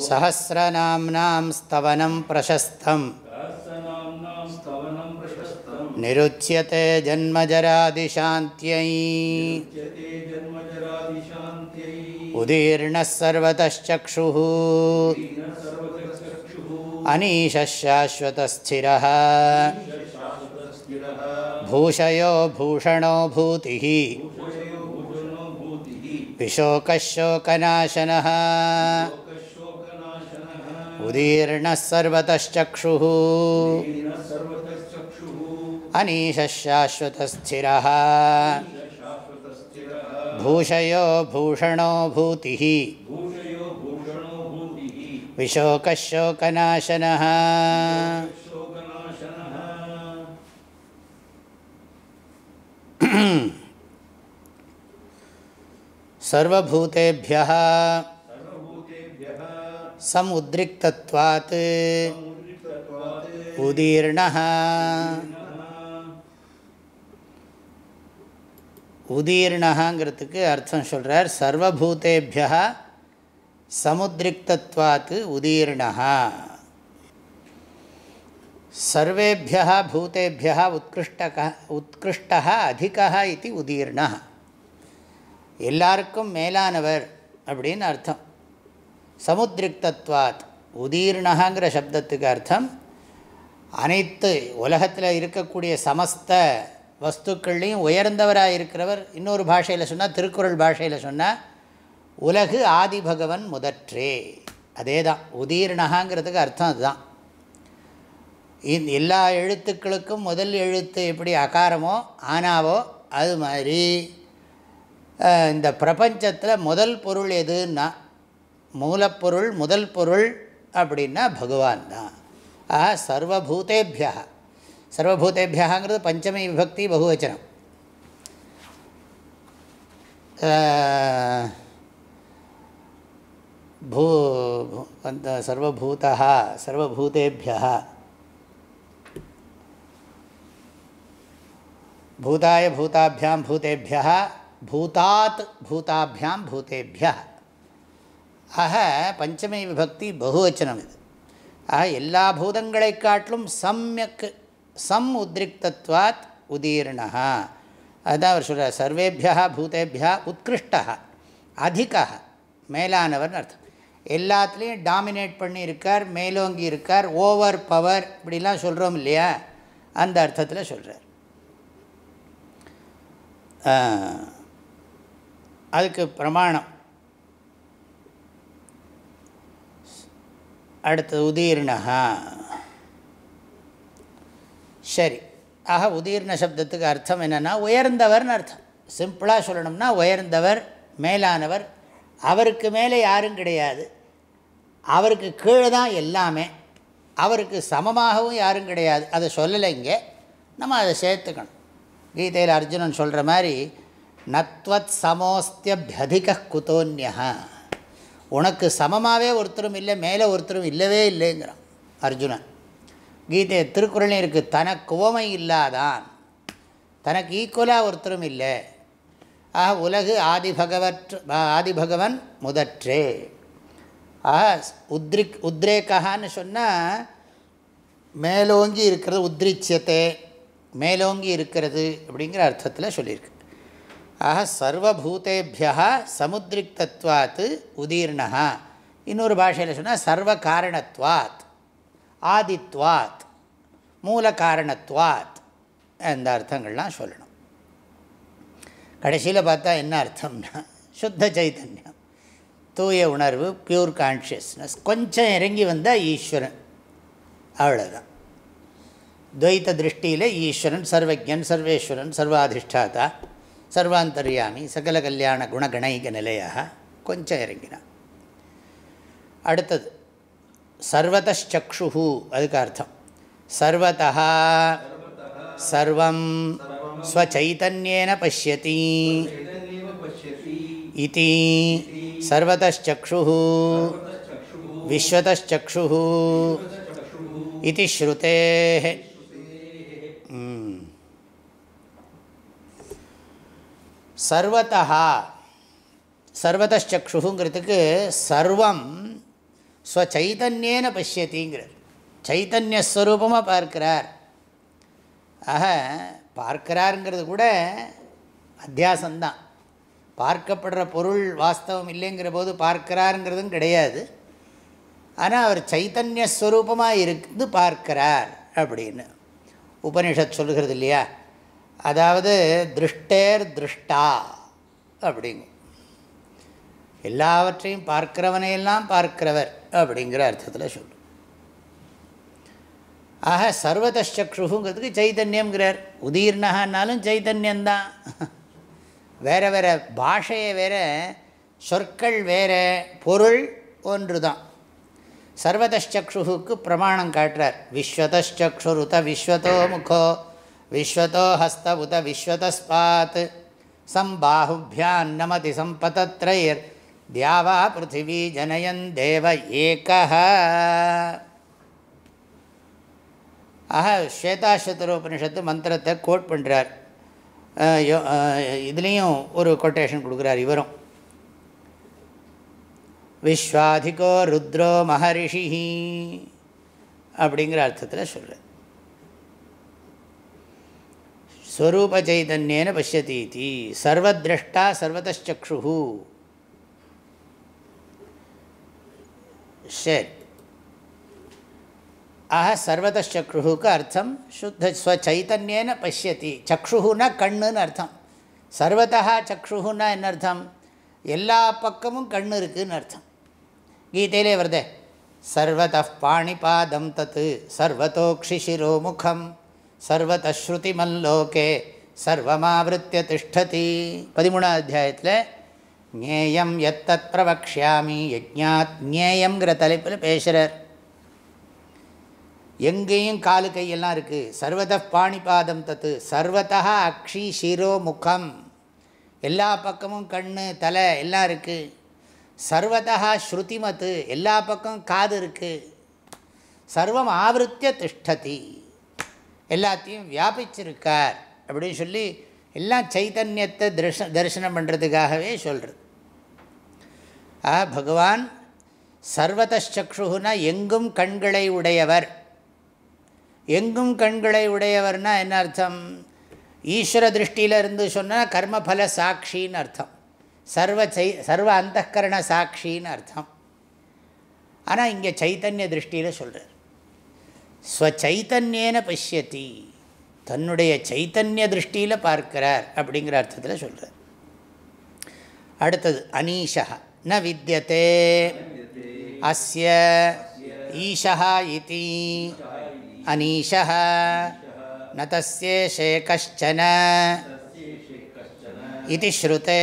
सहस्रनाम्नां स्तवनं प्रशस्तम्। निरुच्यते जन्मजरादिशान्त्यै। उदीर्णः सर्वतश्चक्षुः। अनीशः शाश्वतस्थिरः। भूषयो भूषणो भूतिः। विशोकः शोकनाशनः। उदीर्णः सर्वतश्चक्षुः अनीशः शाश्वतस्थिरः भूषयो भूषणो भूतिः। विशोकः शोकनाशनः some உத்ரிக்தத்வாத் உதீர்ண உதீர்ணகாங்கிறதுக்கு அர்த்தம் சொல்கிறார் சர்வபூதேபியா சமுத்ரிக்தத்வாத்து உதீர்ணா சர்வேபியா பூத்தேபியா உத்கிருஷ்டக உத்கிருஷ்டா அதிகா இது உதீர்ணா எல்லாருக்கும் மேலானவர் அப்படின்னு அர்த்தம். சமுத்ரிக்தத்வாத் உதீர்ணகாங்கிற சப்தத்துக்கு அர்த்தம் அனைத்து உலகத்தில் இருக்கக்கூடிய சமஸ்த வஸ்துக்கள்லையும் உயர்ந்தவராக இருக்கிறவர் இன்னொரு பாஷையில் சொன்னால் திருக்குறள் பாஷையில் சொன்னால் உலகு ஆதிபகவன் முதற்றே. அதே தான் உதீர்ணகாங்கிறதுக்கு அர்த்தம் அதுதான். எல்லா எழுத்துக்களுக்கும் முதல் எழுத்து எப்படி அகாரமோ ஆனாவோ அது மாதிரி. இந்த பிரபஞ்சத்தில் முதல் பொருள் எதுன்னா மூலப்பொருள் முதல் பொருள் அப்படின்னா பகவான் தான். ஆஹா சர்வபூதேபியா. சர்வபூதேபியாங்கிறது பஞ்சமி விபக்தி பகுவச்சனம். பூ அந்த சர்வபூதா சர்வபூதேபியா. பூதாய பூதாபியாம் பூதேபியா பூதாத் பூதாபியாம் பூதேபியா. ஆக பஞ்சமி விபக்தி பகுவச்சனம் இது. ஆக எல்லா பூதங்களை காட்டிலும் சம்யக் சம் உத்ரிக்தத்வாத் உதீர்ணா அதுதான் அவர் சொல்கிறார் சர்வேபியா பூதேபியா உத்கிருஷ்டா அதிகா மேலானவர்னு அர்த்தம். எல்லாத்துலேயும் டாமினேட் பண்ணி இருக்கார் மேலோங்கி இருக்கார் ஓவர் பவர் இப்படிலாம் சொல்கிறோம் இல்லையா? அந்த அர்த்தத்தில் சொல்கிறார் அதுக்கு பிரமாணம். அடுத்தது உதீர்ணகா சரி. ஆக உதீர்ண சப்தத்துக்கு அர்த்தம் என்னென்னா உயர்ந்தவர்னு அர்த்தம். சிம்பிளாக சொல்லணும்னா உயர்ந்தவர் மேலானவர் அவருக்கு மேலே யாரும் கிடையாது. அவருக்கு கீழே தான் எல்லாமே. அவருக்கு சமமாகவும் யாரும் கிடையாது. அதை சொல்லலை இங்கே. நம்ம அதை சேர்த்துக்கணும். கீதையில் அர்ஜுனன் சொல்கிற மாதிரி நத்வத் சமோஸ்தியபியதிக குதோன்யா உனக்கு சமமாகவே ஒருத்தரும் இல்லை மேலே ஒருத்தரும் இல்லவே இல்லைங்கிறான் அர்ஜுனன். கீதை திருக்குறளையும் இருக்குது தனக்கு உவமை இல்லாதான் தனக்கு ஈக்குவலாக ஒருத்தரும் இல்லை. ஆக உலகு ஆதிபகவற் ஆதிபகவன் முதற்றே. ஆக உத்ரிக் உத்ரேகான்னு சொன்னால் மேலோங்கி இருக்கிறது உத்ரிச்சியத்தை மேலோங்கி இருக்கிறது அப்படிங்கிற அர்த்தத்தில் சொல்லியிருக்கு. ஆக சர்வபூதேபியா சமுத்ரிக்தத்வாத்து உதீர்ணா இன்னொரு பாஷையில் சொன்னால் சர்வ காரணத்வாத் ஆதித்வாத் மூல காரணத்வாத் அந்த அர்த்தங்கள்லாம் சொல்லணும். கடைசியில் பார்த்தா என்ன அர்த்தம்னா சுத்த சைத்தன்யம் தூய உணர்வு பியூர் கான்ஷியஸ்னஸ் கொஞ்சம் இறங்கி வந்தால் ஈஸ்வரன். அவ்வளோதான் துவைத்த திருஷ்டியில் ஈஸ்வரன் சர்வஜன் சர்வேஸ்வரன் சர்வாதிஷ்டாதா. சர்வாந்தர்யாமி சகல கல்யாண குணகணைக நிலையாக கொஞ்சம் இறங்கினான் அடுத்தது சர்வதச்சு அதுக்கு அர்த்தம் சர்வதா சர்வம் ஸ்வச்சைத்தன்யேன பசியதி இதி சர்வதச்சு விஸ்வதச்சு இது ஸ்ருதே சர்வத்தா சர்வதச்சுங்கிறதுக்கு சர்வம் ஸ்வச்சைதன்யேன பசியத்திங்கிறார் சைத்தன்யஸ்வரூபமாக பார்க்கிறார். ஆக பார்க்கிறாருங்கிறது கூட அத்தியாசந்தான் பார்க்கப்படுற பொருள் வாஸ்தவம் இல்லைங்கிற போது பார்க்கிறாருங்கிறதும் கிடையாது. ஆனால் அவர் சைத்தன்யஸ்வரூபமாக இருந்து பார்க்கிறார் அப்படின்னு. உபனிஷத் சொல்கிறது இல்லையா? அதாவது திருஷ்டேர் திருஷ்டா அப்படிங்க எல்லாவற்றையும் பார்க்கிறவனையெல்லாம் பார்க்கிறவர் அப்படிங்கிற அர்த்தத்தில் சொல்லு ஆக சர்வதச்சுங்கிறதுக்கு சைதன்யம்ங்கிறார். உதீர்ணகான்னாலும் சைதன்யந்தான். வேறு வேறு பாஷையை வேறு சொற்கள் வேறு பொருள் ஒன்று தான் சர்வதச்சுக்கு பிரமாணம் காட்டுறார். விஸ்வதச்சுருத விஸ்வதோ முகோ விஸ்வத்தோ ஹஸ்த உத விஸ்வதஸ்பாத் சம்பாஹுபியான் நமதி சம்பதத்ரயர் தியாவா பிருத்திவி ஜனயன் தேவ ஏக ஆக ஸ்வேதாஸ்வத்தரோபனிஷத்து மந்திரத்தை கோட் பண்ணுறார் இதுலேயும் ஒரு கொட்டேஷன் கொடுக்குறார் இவரும். விஸ்வாதிகோ ருத்ரோ மகரிஷி அப்படிங்கிற அர்த்தத்தில் சொல்கிறார் ஸ்வரூபச்சைதன்யேன பசியதீதி சர்வதிரஷ்டா சர்வதச்சு சரி ஆக சர்வதச்சுக்கு அர்த்தம் சுத்த ஸ்வச்சைத்தன்யேன பசியதி சக்ஷுனா கண்ணுன்னு அர்த்தம் சர்வதா சக்ஷுன்னா என்ன அர்த்தம் எல்லா பக்கமும் கண் இருக்குதுன்னு அர்த்தம் கீதையிலே வருதே சர்வத பாணிபாதம் தத்து சர்வத்தோக்ஷிஷிரோ முகம் சர்வதஸ்ருதிமல்லோகே சர்வமாவிருத்திய திஷ்டதி. பதிமூணாம் அத்தியாயத்தில் ஞேயம் எத்தத் பிரபக்ஷாமி யஜ்ஞாத் ஞேயம்ங்கிற தலைப்பில் பேசுகிறார் எங்கேயும் காலு கையெல்லாம் இருக்குது சர்வத பாணிபாதம் தத்து சர்வதா அக்ஷி சிரோ முகம். எல்லா பக்கமும் கண் தலை எல்லாம் இருக்குது சர்வதா ஸ்ருதிமத்து எல்லா பக்கமும் காது இருக்குது சர்வம் ஆவருத்திய திஷ்டதி. எல்லாத்தையும் வியாபிச்சிருக்கார் அப்படின்னு சொல்லி எல்லாம் சைத்தன்யத்தை தரிச தரிசனம் பண்ணுறதுக்காகவே சொல்கிறது ஆ பகவான் சர்வதச்சக்ஷுனா எங்கும் கண்களை உடையவர். எங்கும் கண்களை உடையவர்னா என்ன அர்த்தம்? ஈஸ்வர திருஷ்டியில் இருந்து சொன்னால் கர்மபல சாட்சின்னு அர்த்தம். சர்வ சை சர்வ அந்தகரண சாட்சின்னு அர்த்தம். ஆனால் இங்கே சைத்தன்ய திருஷ்டியில் சொல்கிறார் ஸ்வச்சைத்தன்யேன பசியத்தி தன்னுடைய சைத்தன்ய திருஷ்டியில் பார்க்கிறார் அப்படிங்கிற அர்த்தத்தில் சொல்கிறார் அடுத்தது அனீஷா ந வித்தியதே அஸ்ய ஈஷா இதி. அனீஷா ந தஸ்யேஷே கஷ்டன இது ஸ்ருதே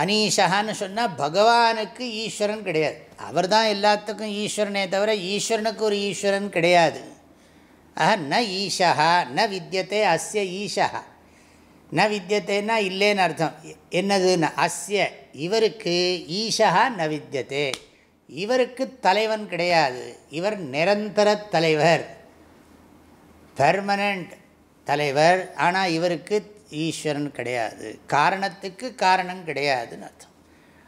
அனீஷான்னு சொன்னால் பகவானுக்கு ஈஸ்வரன் கிடையாது. அவர் தான் எல்லாத்துக்கும் ஈஸ்வரனே தவிர ஈஸ்வரனுக்கு ஒரு ஈஸ்வரன் கிடையாது. ஆஹ ந ஈஷா ந வித்தியத்தை அஸ்ய ஈஷா ந வித்தியத்தைன்னா இல்லைன்னு அர்த்தம். என்னதுன்னு? அஸ்ய இவருக்கு ஈஷா ந வித்தியத்தே இவருக்கு தலைவன் கிடையாது. இவர் நிரந்தர தலைவர். பெர்மனண்ட் தலைவர். ஆனால் இவருக்கு ஈஸ்வரன் கிடையாது. காரணத்துக்கு காரணம் கிடையாதுன்னு அர்த்தம்.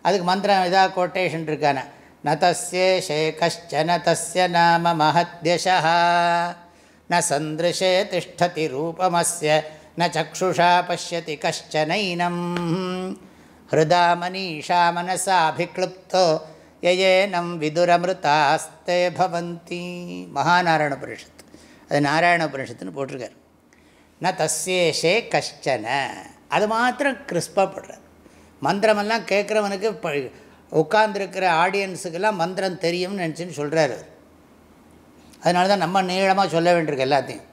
அதுக்கு மந்திரம் இதாக கோட்டேஷன் இருக்கான. ந தஸ்யேஷே கஷ்டன தஸ்ய நாம மகத்யஷா ந சந்திருஷே திஷ்டதி ரூபமஸ்ய. ந சக்ஷுஷா பசியதி கஷ்டனைனம் ஹிருதா மனிஷா மனசாபிக்ளுப்தோ யயேனம் விதுரமிருதாஸ்தே பவந்தி. மகாநாராயண புரிஷத்து. அது நாராயண புரிஷத்துன்னு போட்டிருக்கார். ந தஸ்யேஷே கஷ்டன. அது மாத்திரம் கிறிஸ்பாக மந்திரமெல்லாம் கேட்குறவனுக்கு ப உட்கார்ந்துருக்கிற ஆடியன்ஸுக்கெல்லாம் மந்திரம் தெரியும்னு நினச்சின்னு சொல்கிறாரு அவர். அதனால தான் நம்ம நீளமாக சொல்ல வேண்டியிருக்கு எல்லாத்தையும்.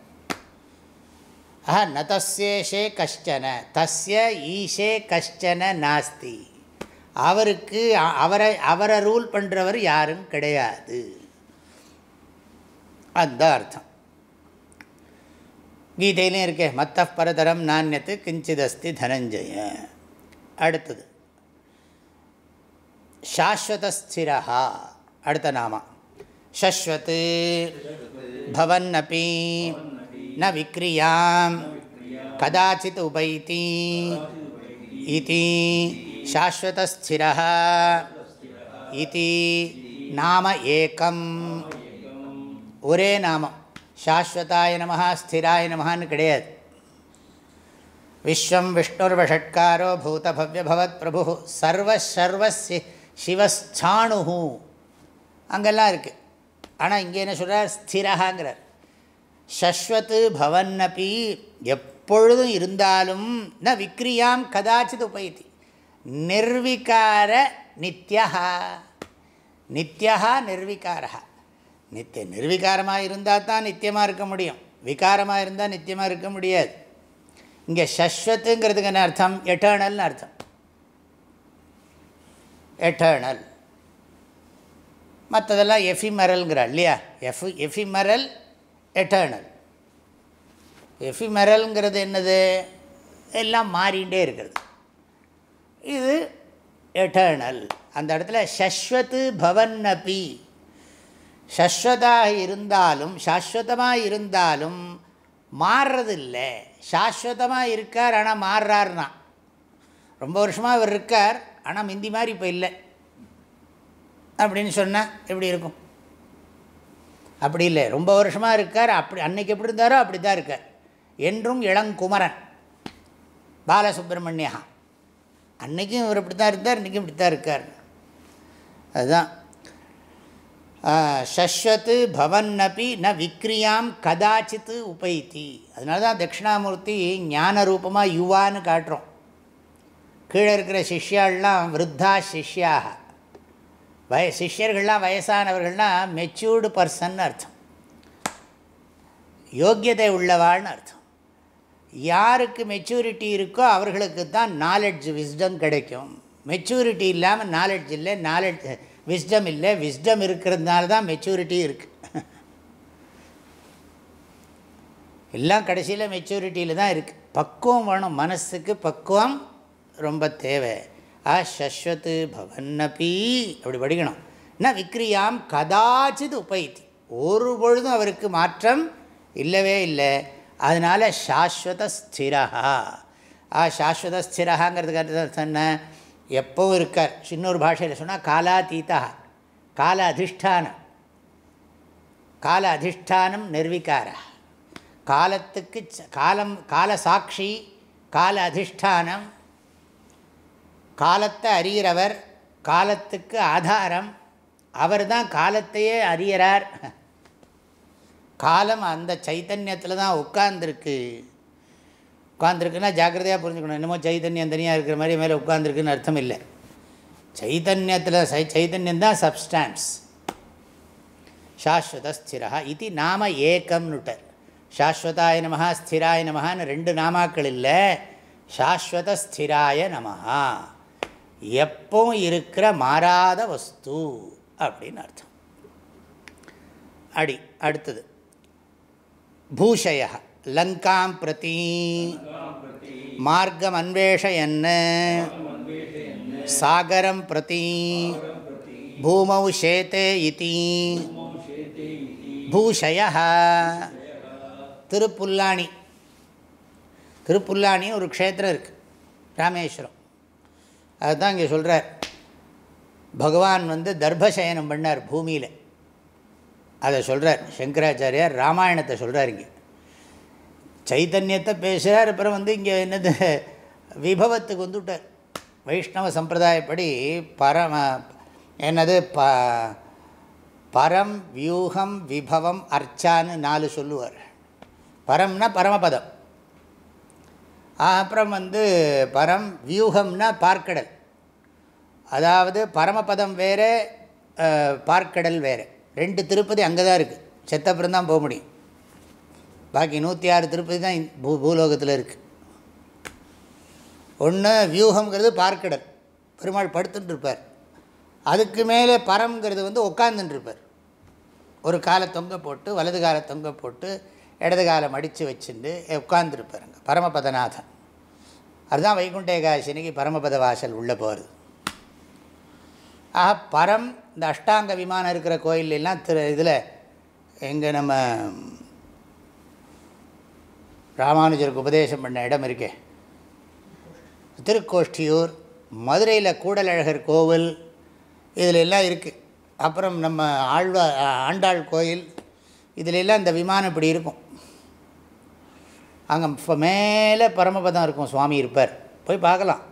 ஆஹா ந தஸ்யேஷே கஷ்டன. தஸ்ய ஈஷே கஷ்டன நாஸ்தி. அவருக்கு அவரை அவரை ரூல் பண்ணுறவர் யாரும் கிடையாது. அதுதான் அர்த்தம். கீதையிலையும் இருக்கே மத்த பரதரம் நானியத்து கிஞ்சிதஸ்தி தனஞ்சய. அடுத்தது. சாஸ்வதஸ்திரா அடுத்த நாமா. சஸ்வத் பவன்னபி ந விக்ரியாம் கதாச்சித் உபைத்தி இதி சாஸ்வதஸ்திர இதி நாம ஏக்கம். ஒரே நாமம். சாஸ்வதாய நமஹா ஸ்திராய நமஹான்னு கிடையாது. விஸ்வம் விஷ்ணுர்வஷட்காரோ பூதபவ்யபவத் பிரபு சர்வ சர்வசர்வ சிவஸ்தானு அங்கெல்லாம் இருக்குது ஆனால் இங்கே என்ன சொல்கிறார் ஸ்திரகாங்கிறார் சஸ்வத்து பவன்னப்பி எப்பொழுதும் இருந்தாலும் ந விக்ரியாம் கதாச்சித் உபயத்தி. நிர்விகார நித்யா நித்யா நிர்விகாரா நித்திய நிர்விகாரமாக இருந்தால் தான் நித்தியமாக இருக்க முடியும். விகாரமாக இருந்தால் நித்தியமாக இருக்க முடியாது. இங்கே சஸ்வத்துங்கிறதுக்கு என்ன அர்த்தம்? எட்டர்னல்னு அர்த்தம். எட்டர்னல் மற்றதெல்லாம் எஃபிமரல்ங்கிறாள் இல்லையா? எஃப் எஃபிமரல் எட்டர்னல் எஃபிமரல்ங்கிறது என்னது? எல்லாம் மாறிகிட்டே இருக்கிறது. இது எட்டர்னல் அந்த இடத்துல சஸ்வத்து பவன்னபி. சஸ்வதாக இருந்தாலும் சாஸ்வதமாக இருந்தாலும் மாறுறதில்லை. சாஸ்வதமாக இருக்கார் ஆனால் மாறுறாருனா. ரொம்ப வருஷமாக இவர் இருக்கார் ஆனால் மிந்தி மாதிரி இப்போ இல்லை. அப்படின்னு சொன்னால் எப்படி இருக்கும்? அப்படி இல்லை. ரொம்ப வருஷமாக இருக்கார் அப்படி அன்னைக்கு எப்படி இருந்தாரோ அப்படி தான் இருக்கார். என்றும் இளங்குமரன் பாலசுப்ரமணியா அன்றைக்கும் இவர் இப்படி தான் இருந்தார் இன்றைக்கும் இப்படி தான் இருக்கார். அதுதான். சஸ்வத்து பவன்னபி ந விக்ரியாம் கதாச்சித்து உபைத்தி. அதனால தான் தட்சிணாமூர்த்தி ஞான ரூபமாக யுவான்னு காட்டுறோம். கீழே இருக்கிற சிஷ்யாள்லாம் விருத்தா சிஷ்யாக. வய சிஷ்யர்கள்லாம் வயசானவர்கள்லாம் மெச்சூர்டு பர்சன் அர்த்தம். யோக்கியதை உள்ளவாள்னு அர்த்தம். யாருக்கு மெச்சூரிட்டி இருக்கோ அவர்களுக்கு தான் நாலெட்ஜ் விஸ்டம் கிடைக்கும். மெச்சூரிட்டி இல்லாமல் நாலெட்ஜ் இல்லை நாலெட்ஜ் விஸ்டம் இல்லை. விஸ்டம் இருக்கிறதுனால தான் மெச்சூரிட்டி இருக்குது எல்லாம் கடைசியில் மெச்சூரிட்டியில் தான் இருக்குது பக்குவம் வேணும். மனசுக்கு பக்குவம் ரொம்ப தேவை. ஆ சஸ்வத்து பவன்னபி. அப்படி படிக்கணும். ந விக்ரியாம் கதாச்சித் உபயத்தி ஒரு பொழுதும் அவருக்கு மாற்றம் இல்லவே இல்லை. அதனால் சாஸ்வத ஸ்திரஹா. ஆ சாஸ்வத ஸ்திரஹாங்கிறதுக்கு சொன்னேன். எப்பவும் இருக்கார். இன்னொரு பாஷையில் சொன்னால் காலாதீதா கால அதிஷ்டானம் கால அதிஷ்டானம் நிர்வீக்கார காலத்துக்கு காலம் கால சாட்சி கால அதிஷ்டானம் காலத்தை அறிகிறவர் காலத்துக்கு ஆதாரம். அவர் தான் காலத்தையே அறிகிறார் காலம் அந்த சைத்தன்யத்தில் தான் உட்கார்ந்துருக்கு. உட்காந்துருக்குன்னா ஜாக்கிரதையாக புரிஞ்சுக்கணும். என்னமோ சைத்தன்யம் தனியாக இருக்கிற மாதிரி மேலே உட்காந்துருக்குன்னு அர்த்தம் இல்லை. சைத்தன்யத்தில் சை சைத்தன்யம் தான் சப்ஸ்டான்ஸ் சாஸ்வதஸ்திரா இது நாம ஏக்கம்னுட்டர் சாஸ்வதாய நமஹா ஸ்திராய நமஹான்னு ரெண்டு நாமாக்கள் இல்லை. சாஸ்வதஸ்திராய நமஹா. எப்பவும் இருக்கிற மாறாத வஸ்து அப்படின்னு அர்த்தம். அடி அடுத்தது. பூஷயா லங்காம் பிரதி. மார்க்கம் அன்வேஷயன் சாகரம் பிரதி. பூமௌ ஷேத்தே இதி. பூஷய திருப்புல்லாணி. திருப்புல்லாணி ஒரு க்ஷேத்திரம் இருக்குது ராமேஸ்வரம். அதுதான் இங்கே சொல்கிறார் பகவான் வந்து தர்பசயனம் பண்ணார் பூமியில். அதை சொல்கிறார் சங்கராச்சாரியார் ராமாயணத்தை சொல்கிறார் இங்கே. சைத்தன்யத்தை பேசுகிறார் அப்புறம் வந்து இங்கே என்னது? விபவத்துக்கு வந்துவிட்டார் வைஷ்ணவ சம்பிரதாயப்படி பரம என்னது? ப பரம் வியூகம் விபவம் அர்ச்சான்னு நாலு சொல்லுவார். பரம்னா பரமபதம். அப்புறம் வந்து பரம் வியூகம்னா பார்க்கடல். அதாவது பரமபதம் வேறு பார்க்கடல் வேறு. ரெண்டு திருப்பதி அங்கே தான் இருக்குது செத்தப்புறம் தான் போக முடியும். பாக்கி நூற்றி ஆறு திருப்பதி தான் பூ பூலோகத்தில் இருக்குது ஒன்று வியூகங்கிறது பார்க்கடல். பெருமாள் படுத்துட்டுருப்பார் அதுக்கு மேலே பரம்ங்கிறது வந்து உட்காந்துட்டுருப்பார் ஒரு காலை தொங்க போட்டு வலது காலை தொங்க போட்டு இடது காலை மடித்து வச்சுட்டு உட்காந்துருப்பாருங்க பரமபதநாதன். அதுதான் வைகுண்ட ஏகாதசினிக்கு பரமபத வாசல் உள்ளே போகிறது ஆக பரம் இந்த அஷ்டாங்க விமானம் இருக்கிற கோயிலெல்லாம் திரு இதில் எங்கே நம்ம ராமானுஜருக்கு உபதேசம் பண்ண இடம் இருக்கே. திருக்கோஷ்டியூர் மதுரையில் கூடலழகர் கோவில் இதில் எல்லாம் இருக்குது அப்புறம் நம்ம ஆழ்வா ஆண்டாள் கோயில் இதில் எல்லாம் இந்த விமானம் இப்படி இருக்கும். அங்கே இப்போ மேலே பரமபதம் இருக்கும் சுவாமி இருப்பார். போய் பார்க்கலாம்.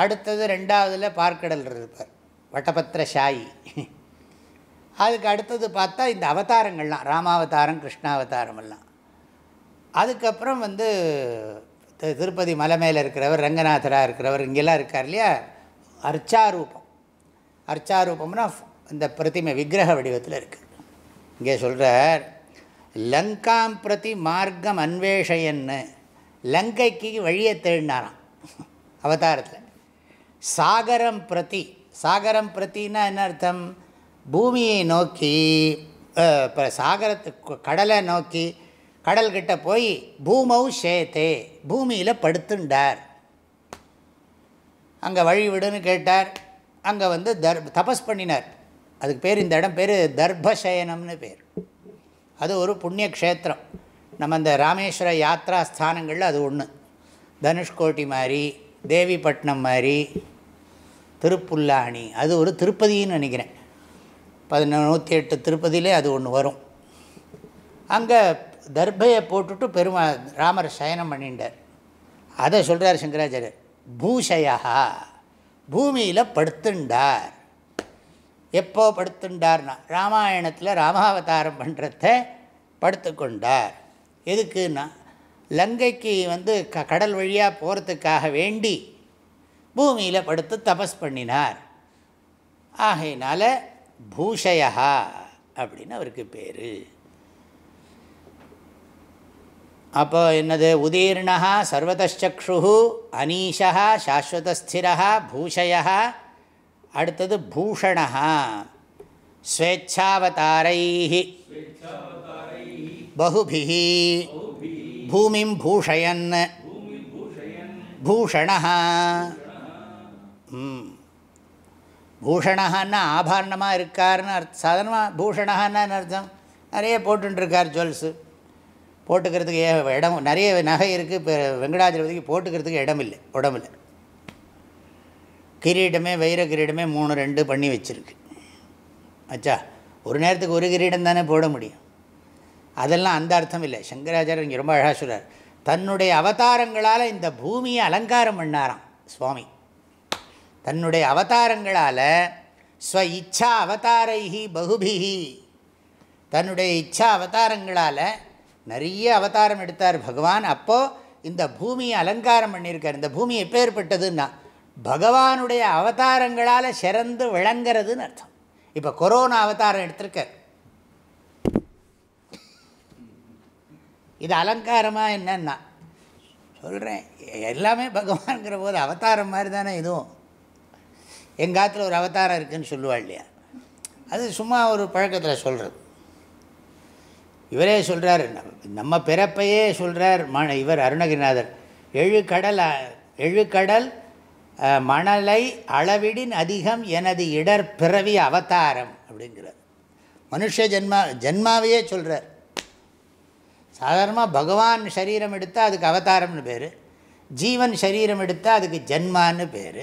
அடுத்தது ரெண்டாவதில் பார்க்கடல் இருப்பார். வட்டபத்திர ஷாயி. அதுக்கு அடுத்தது பார்த்தா இந்த அவதாரங்கள்லாம் ராமாவதாரம் கிருஷ்ணாவதாரம் எல்லாம். அதுக்கப்புறம் வந்து திருப்பதி மலை மேலே இருக்கிறவர் ரங்கநாதராக இருக்கிறவர் இங்கெல்லாம் இருக்கார் இல்லையா? அர்ச்சாரூபம். அர்ச்சாரூபம்னா இந்த பிரதிமை விக்கிரக வடிவத்தில் இருக்குது இங்கே சொல்கிறார் லங்காம் பிரதி மார்க்கம் அன்வேஷையன்னு லங்கைக்கு வழியை தேடினாராம் அவதாரத்தில். சாகரம் பிரதி சாகரம் பிரத்தின்னா என்ன அர்த்தம்? பூமியை நோக்கி இப்போ சாகரத்து கடலை நோக்கி கடல்கிட்ட போய் பூமௌ சேத்தே பூமியில் படுத்துண்டார். அங்கே வழி விடுன்னு கேட்டார். அங்கே வந்து தர் தபஸ் பண்ணினார். அதுக்கு பேர் இந்த இடம் பேர் தர்பசயனம்னு பேர். அது ஒரு புண்ணிய க்ஷேத்திரம். நம்ம இந்த ராமேஸ்வர யாத்ரா ஸ்தானங்களில் அது ஒன்று தனுஷ்கோட்டி மாதிரி தேவிப்பட்டினம் மாதிரி திருப்புல்லாணி அது ஒரு திருப்பதின்னு நினைக்கிறேன். பதினொன்று நூற்றி எட்டு திருப்பதியிலே அது ஒன்று வரும். அங்கே தர்பையை போட்டுட்டு பெருமா ராமர் சயனம் பண்ணிட்டார். அதை சொல்கிறார் சங்கராச்சாரியர் பூஷயா பூமியில் படுத்துண்டார். எப்போ படுத்துண்டார்னா ராமாயணத்தில் ராமாவதாரம் பண்ணுறத படுத்துக்கொண்டார். எதுக்குன்னா லங்கைக்கு வந்து க கடல் வழியாக போகிறதுக்காக வேண்டி பூமியில் படுத்து தபஸ் பண்ணினார். ஆகையினால் பூஷயா அப்படின்னு அவருக்கு பேர். அப்போ என்னது? உதீர்ணா சர்வதச்சக்ஷு அனீஷா சாஸ்வதஸ்திரா பூஷய அடுத்தது பூஷணா ஸ்வேச்சாவதாரை பகுபி பூமிம் பூஷயன். பூஷண பூஷணான்னா ஆபரணமாக இருக்காருன்னு அர்த்தம் சாதாரணமாக பூஷணான்னு அர்த்தம்? நிறைய போட்டுருக்கார் ஜுவல்ஸு. போட்டுக்கிறதுக்கு இடம் நிறைய நகை இருக்குது இப்போ வெங்கடாஜலபதிக்கு போட்டுக்கிறதுக்கு இடம் இல்லை உடம்புல கிரீடமே வைர கிரீடமே மூணு ரெண்டு பண்ணி வச்சுருக்கு. அச்சா ஒரு நேரத்துக்கு ஒரு கிரீடம் தானே போட முடியும். அதெல்லாம் அந்த அர்த்தம் இல்லை. சங்கராச்சாரியர் இங்கே ரொம்ப அழகாக சொல்கிறார் தன்னுடைய அவதாரங்களால் இந்த பூமியை அலங்காரம் பண்ணாராம் சுவாமி. தன்னுடைய அவதாரங்களால் ஸ்வ இச்சா அவதாரைஹி பகுபிஹி. தன்னுடைய இச்சா அவதாரங்களால் நிறைய அவதாரம் எடுத்தார் பகவான். அப்போது இந்த பூமியை அலங்காரம் பண்ணியிருக்கார். இந்த பூமி எப்பேற்பட்டதுன்னா பகவானுடைய அவதாரங்களால் சிறந்து விளங்கிறதுன்னு அர்த்தம். இப்போ கொரோனா அவதாரம் எடுத்திருக்கார். இது அலங்காரமாக என்னன்னா சொல்கிறேன் எல்லாமே பகவான்கிற போது அவதாரம் மாதிரி தானே இதுவும். எங்கள் எங்காத்தில் ஒரு அவதாரம் இருக்குதுன்னு சொல்லுவாள் இல்லையா? அது சும்மா ஒரு பழக்கத்தில் சொல்கிறது இவரே சொல்கிறார் நம்ம பிறப்பையே சொல்கிறார் மண இவர் அருணகிரிநாதர். எழுக்கடல் எழுக்கடல் மணலை அளவிடின் அதிகம் எனது இடர் பிறவி அவதாரம் அப்படிங்கிறார். மனுஷ ஜென்மா ஜென்மாவையே சொல்கிறார் சாதாரணமாக பகவான் சரீரம் எடுத்தால் அதுக்கு அவதாரம்னு பேர். ஜீவன் சரீரம் எடுத்தால் அதுக்கு ஜென்மான்னு பேர்.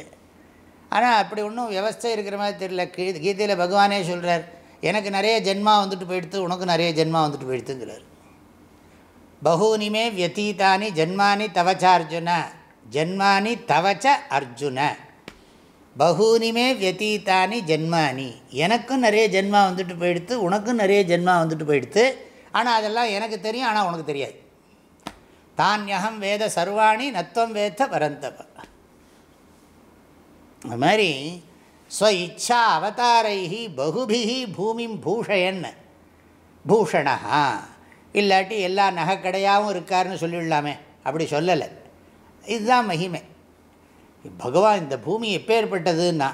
ஆனால் அப்படி ஒன்றும் வியவஸ்தை இருக்கிற மாதிரி தெரியல. கீ கீதையில் பகவானே சொல்கிறார் எனக்கு நிறைய ஜென்மா வந்துட்டு போயிடுத்து உனக்கு நிறைய ஜென்மா வந்துட்டு போயிடுத்துங்கிறார். பகூனிமே வியத்தீதானி ஜென்மானி தவச்சார்ஜுன ஜென்மானி தவச்ச அர்ஜுன. பகூனிமே வியதீத்தானி ஜென்மானி. எனக்கும் நிறைய ஜென்மா வந்துட்டு போயிடுத்து உனக்கும் நிறைய ஜென்மா வந்துட்டு போயிடுத்து. ஆனால் அதெல்லாம் எனக்கு தெரியும் ஆனால் உனக்கு தெரியாது. தான்யகம் வேத சர்வாணி நத்துவம் வேத்த பரந்தப அது மாதிரி ஸ்வ இச்சா அவதாரைஹி பகுபிஹி பூமிம் பூஷயன். பூஷணா இல்லாட்டி எல்லா நகைக்கடையாகவும் இருக்காருன்னு சொல்லிடலாமே. அப்படி சொல்லலை. இதுதான் மகிமை. பகவான் இந்த பூமி எப்பேற்பட்டதுன்னா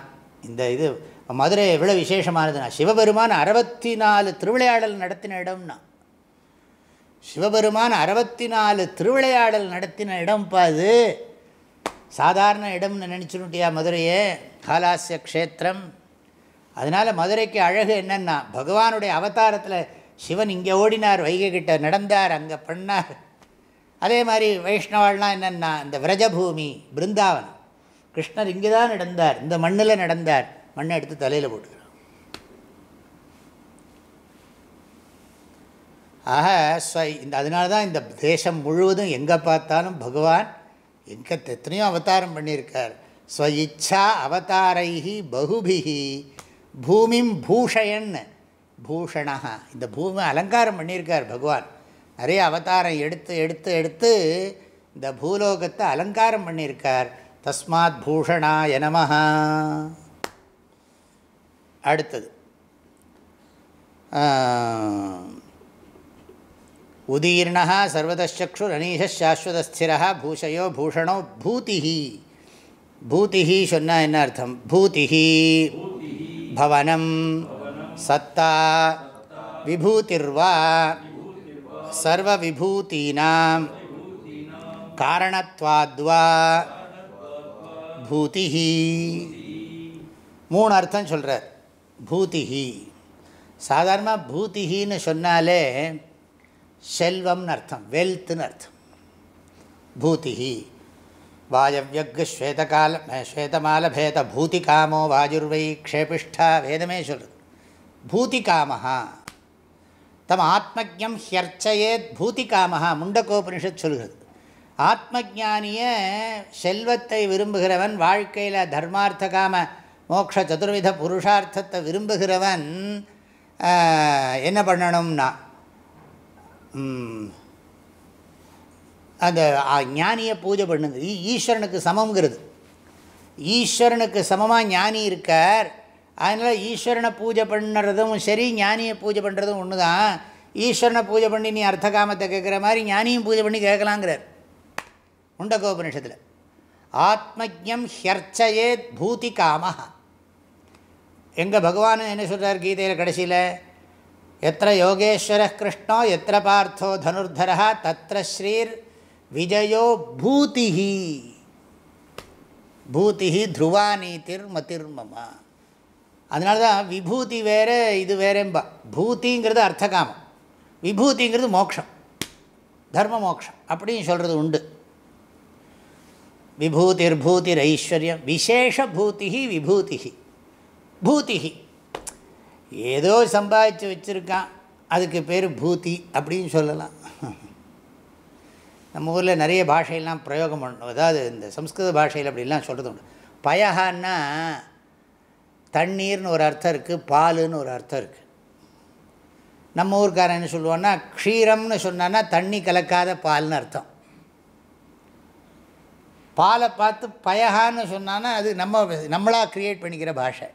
இந்த இது மதுரை எவ்வளோ விசேஷமானதுன்னா சிவபெருமான் அறுபத்தி நாலு திருவிளையாடல் நடத்தின இடம்னா. சிவபெருமான் அறுபத்தி நாலு திருவிளையாடல் நடத்தின இடம்ப்பா அது? சாதாரண இடம்னு நினச்சிருட்டியா மதுரையே? காலாசிய க்ஷேத்திரம். அதனால் மதுரைக்கு அழகு என்னென்னா பகவானுடைய அவதாரத்தில் சிவன் இங்கே ஓடினார் வைகை கிட்ட நடந்தார் அங்கே பண்ணார். அதே மாதிரி வைஷ்ணவாள்லாம் என்னென்னா இந்த விரஜபூமி பிருந்தாவனம். கிருஷ்ணர் இங்கே தான் நடந்தார் இந்த மண்ணில் நடந்தார். மண்ணை எடுத்து தலையில் போட்டுக்கிறார். ஆக ஸ்வ இந்த அதனால தான் இந்த தேசம் முழுவதும் எங்கே பார்த்தாலும் பகவான் எங்கே எத்தனையோ அவதாரம் பண்ணியிருக்கார். ஸ்வ இச்சா அவதாரைஹி பகுபிஹி. பூமிம் பூஷயன். பூஷணா. இந்த பூமி அலங்காரம் பண்ணியிருக்கார் பகவான். நிறைய அவதாரம் எடுத்து எடுத்து எடுத்து இந்த பூலோகத்தை அலங்காரம் பண்ணியிருக்கார். தஸ்மாத் பூஷணா எனமஹா அடுத்தது. உதீர்ணா சர்வதச்சக்ஷுர் அனீஷாஸ்வதஸ்திரா பூஷயோ பூஷணோ பூதிஹி பூதிஹி சொன்னால் என்ன அர்த்தம் பூதிஹி பவனம் சத்தா விபூதிர்வா சர்வவிபூதீனாம் காரணத்வாத்வா பூதிஹி மூணு அர்த்தம் சொல்கிறார் பூதிஹி சாதாரணமாக பூதிஹின்னு சொன்னாலே செல்வம்னு அர்த்தம் வெல்த்துன்னு அர்த்தம். பூதிஹி வாயவியக் ஸ்வேதகால ஸ்வேதமாலபேத பூதி காமோ வாஜுர்வை க்ஷேபிஷ்டா வேதமே சொல்லுது பூதி காமஹா தம் ஆத்மஜம் ஹியர்ச்சயேத் பூதி காமஹா முண்டகோபனிஷத் சொல்கிறது. ஆத்மஜானிய செல்வத்தை விரும்புகிறவன் வாழ்க்கையில் தர்மார்த்த காம மோக்ஷ சதுர்வித புருஷார்த்தத்தை விரும்புகிறவன் என்ன பண்ணணும்னா அந்த ஞானியை பூஜை பண்ணுங்க ஈஸ்வரனுக்கு சமங்கிறது ஈஸ்வரனுக்கு சமமாக ஞானி இருக்கார். அதனால் ஈஸ்வரனை பூஜை பண்ணுறதும் சரி ஞானியை பூஜை பண்ணுறதும் ஒன்று தான். ஈஸ்வரனை பூஜை பண்ணி நீ அர்த்த காமத்தை கேட்குற மாதிரி ஞானியும் பூஜை பண்ணி கேட்கலாங்கிறார். முண்டகோபனிஷத்தில் ஆத்மஜம் ஹியர்ச்சயேத் பூதி காமஹா எங்கள் பகவான் என்ன சொல்கிறார் கீதையில் கடைசியில்? எத்த யோகேஸ்வர கிருஷ்ணோ எத்த பார்த்தோ தனுர்தரா தத்திர ஸ்ரீர் விஜயோ பூதிஹி பூதிஹி த்ருவா நீதிர் மதிர்மமா அதனால தான் விபூதி வேறு இது வேறேம்பா. பூத்திங்கிறது அர்த்தகாமம். விபூதிங்கிறது மோக்ஷம். தர்ம மோக்ஷம் அப்படின்னு சொல்கிறது உண்டு. விபூதிர் பூதிர் ஐஸ்வர்யம். விசேஷ பூதி விபூதி பூதி ஏதோ சம்பாதிச்சு வச்சுருக்கான். அதுக்கு பேர் பூத்தி அப்படின்னு சொல்லலாம். நம்ம ஊரில் நிறைய பாஷையெல்லாம் பிரயோகம் பண்ணணும். அதாவது இந்த சம்ஸ்கிருத பாஷையில் அப்படிலாம் சொல்கிறது உண்டு. பயகான்னா தண்ணீர்னு ஒரு அர்த்தம் இருக்குது பாலுன்னு ஒரு அர்த்தம் இருக்குது நம்ம ஊருக்காரன் என்ன சொல்லுவோன்னா க்ஷீரம்னு சொன்னான்னா தண்ணி கலக்காத பால்னு அர்த்தம். பாலை பார்த்து பயகான்னு சொன்னான்னா அது நம்ம நம்மளாக க்ரியேட் பண்ணிக்கிற பாஷை.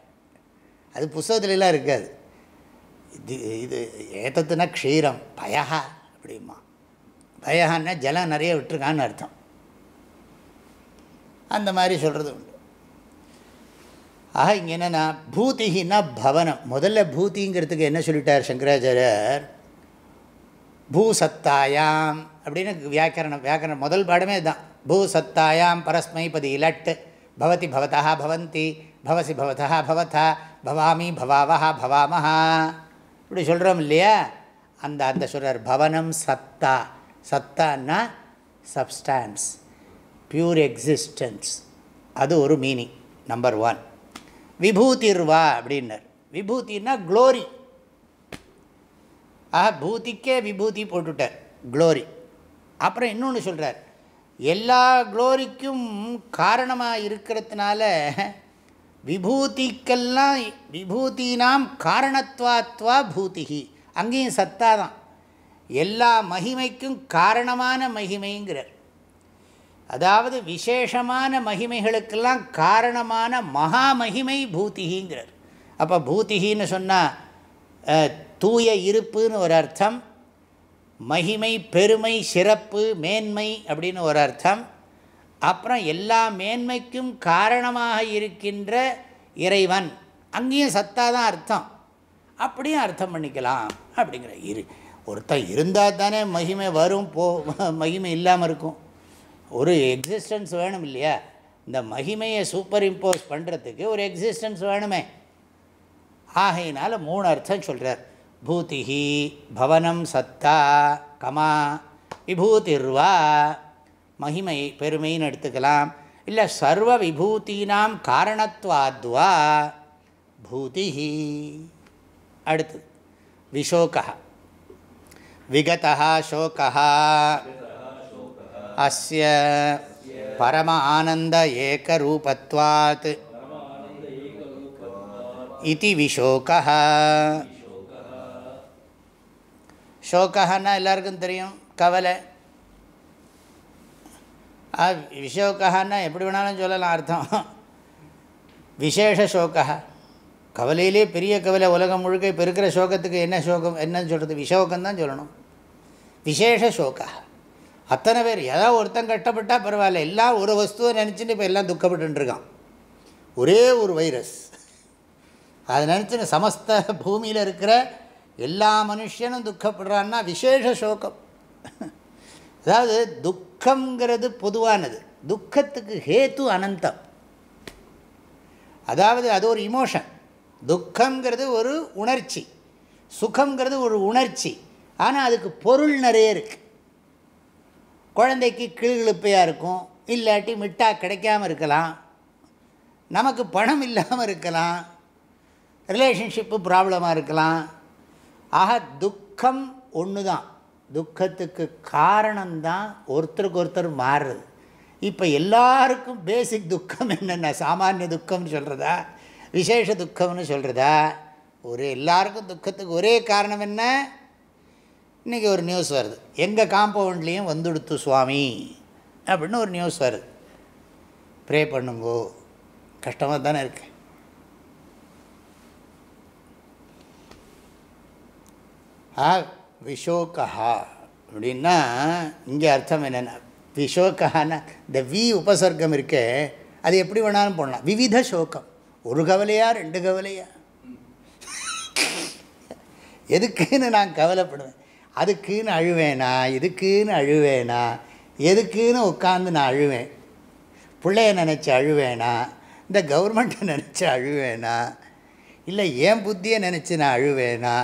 அது புஸ்தகத்துலலாம் இருக்காது. இது இது ஏத்தத்துனா க்ஷீரம் பயகா அப்படிமா பயகான்னா ஜலம் நிறைய விட்டுருக்கான்னு அர்த்தம். அந்த மாதிரி சொல்கிறது உண்டு. ஆக இங்கே என்னென்னா பூத்திகின்னா பவனம். முதல்ல பூதிங்கிறதுக்கு என்ன சொல்லிட்டார் சங்கராச்சாரியர்? பூசத்தாயாம் அப்படின்னு வியாக்கரணம் வியாக்கரணம் முதல் பாடமே தான் பூசத்தாயாம் பரஸ்மைபதி இலட் பவதி பவதா பவந்தி பவசி பவதா பவதா பவாமி பவாவஹா பவாமஹா. இப்படி சொல்கிறோம் இல்லையா? அந்த அந்த சொல்கிறார் பவனம் சத்தா. சத்தான்னா சப்ஸ்டான்ஸ் பியூர் எக்ஸிஸ்டன்ஸ் அது ஒரு மீனிங் நம்பர் ஒன் விபூதிர்வா அப்படின்னார். விபூத்தின்னா க்ளோரி ஆஹா பூத்திக்கே விபூதி போட்டுட்டார் க்ளோரி அப்புறம் இன்னொன்று சொல்கிறார் எல்லா க்ளோரிக்கும் காரணமாக இருக்கிறதுனால விபூதிக்கெல்லாம் விபூதினாம் காரணத்வாத்வா பூதிகி அங்கேயும் சத்தா தான் எல்லா மகிமைக்கும் காரணமான மகிமைங்கிறார். அதாவது விசேஷமான மகிமைகளுக்கெல்லாம் காரணமான மகா மகிமை பூதிகிங்கிறார் அப்போ பூதிகின்னு சொன்னால் தூய இருப்புன்னு ஒரு அர்த்தம் மகிமை பெருமை சிறப்பு மேன்மை அப்படின்னு ஒரு அர்த்தம் அப்புறம் எல்லா மேன்மைக்கும் காரணமாக இருக்கின்ற இறைவன். அங்கேயும் சத்தா தான் அர்த்தம். அப்படியும் அர்த்தம் பண்ணிக்கலாம் அப்படிங்கிற இரு ஒருத்தன் இருந்தால் தானே மகிமை வரும் போ மகிமை இல்லாமல் இருக்கும். ஒரு எக்ஸிஸ்டன்ஸ் வேணும் இல்லையா? இந்த மகிமையை சூப்பர் இம்போஸ் பண்ணுறதுக்கு ஒரு எக்ஸிஸ்டன்ஸ் வேணுமே. ஆகையினால் மூணு அர்த்தம் சொல்கிறார் பூதிகி பவனம் சத்தா கமா விபூதிர்வா மகிமை பெருமைன்னு எடுத்துக்கலாம். இல்லை சர்வ விபூத்தினாம் காரணத்துவாத்வா பூதிஹி. அடுத்து விஷோகா விகதா சோகா அஸ்ய பரம ஆனந்த ஏகரூபத்வாத். இது விஷோகா ஷோகன்னா எல்லாருக்கும் தெரியும் கவலை. விஷோகன்னா எப்படி வேணாலும் சொல்லலாம் அர்த்தம். விசேஷ சோகா கவலையிலே பெரிய கவலை உலகம் முழுக்க இப்போ இருக்கிற சோகத்துக்கு என்ன சோகம் என்னன்னு சொல்கிறது விஷோகம்தான் சொல்லணும். விசேஷ சோகா அத்தனை பேர் ஏதாவது ஒருத்தன் கஷ்டப்பட்டால் பரவாயில்ல. எல்லாம் ஒரு வஸ்துவை நினச்சின்னு இப்போ எல்லாம் துக்கப்பட்டுருக்கான் ஒரே ஒரு வைரஸ். அதை நினச்சின்னு சமஸ்த பூமியில் இருக்கிற எல்லா மனுஷனும் துக்கப்படுறான்னா விசேஷ சோகம் அதாவது துக்கங்கிறது பொதுவானது. துக்கத்துக்கு ஹேத்து அனந்தம். அதாவது அது ஒரு இமோஷன் துக்கங்கிறது ஒரு உணர்ச்சி. சுகங்கிறது ஒரு உணர்ச்சி. ஆனால் அதுக்கு பொருள் நிறைய இருக்குது குழந்தைக்கு கிளுகிழுப்பையாக இருக்கும். இல்லாட்டி மிட்டா கிடைக்காம இருக்கலாம். நமக்கு பணம் இல்லாமல் இருக்கலாம். ரிலேஷன்ஷிப்பு ப்ராப்ளமாக இருக்கலாம். ஆக துக்கம் ஒன்று தான் துக்கத்துக்கு காரணம்தான் ஒருத்தருக்கு ஒருத்தர் மாறுறது. இப்போ எல்லாருக்கும் பேசிக் துக்கம் என்னென்ன சாமானிய துக்கம்னு சொல்கிறதா விசேஷ துக்கம்னு சொல்கிறதா ஒரு எல்லாருக்கும் துக்கத்துக்கு ஒரே காரணம் என்ன? இன்றைக்கி ஒரு நியூஸ் வருது. எங்கள் காம்பவுண்ட்லேயும் வந்துடுத்து சுவாமி அப்படின்னு ஒரு நியூஸ் வருது. ப்ரே பண்ணுங்கோ. கஷ்டமாக தானே இருக்கு. ஆ விஷோகா அப்படின்னா இங்கே அர்த்தம் என்னென்னா விஷோகான்னா இந்த வி உபசர்க்கம் இருக்கே அது எப்படி வேணாலும் போடலாம். விவித சோகம். ஒரு கவலையா ரெண்டு கவலையா? எதுக்குன்னு நான் கவலைப்படுவேன். அதுக்குன்னு அழுவேனா இதுக்குன்னு அழுவேனா எதுக்குன்னு உட்காந்து நான் அழுவேன்? பிள்ளைய நினச்சி அழுவேனா இந்த கவர்மெண்ட்டை நினச்சி அழுவேனா இல்லை ஏன் புத்தியை நினச்சி நான் அழுவேனா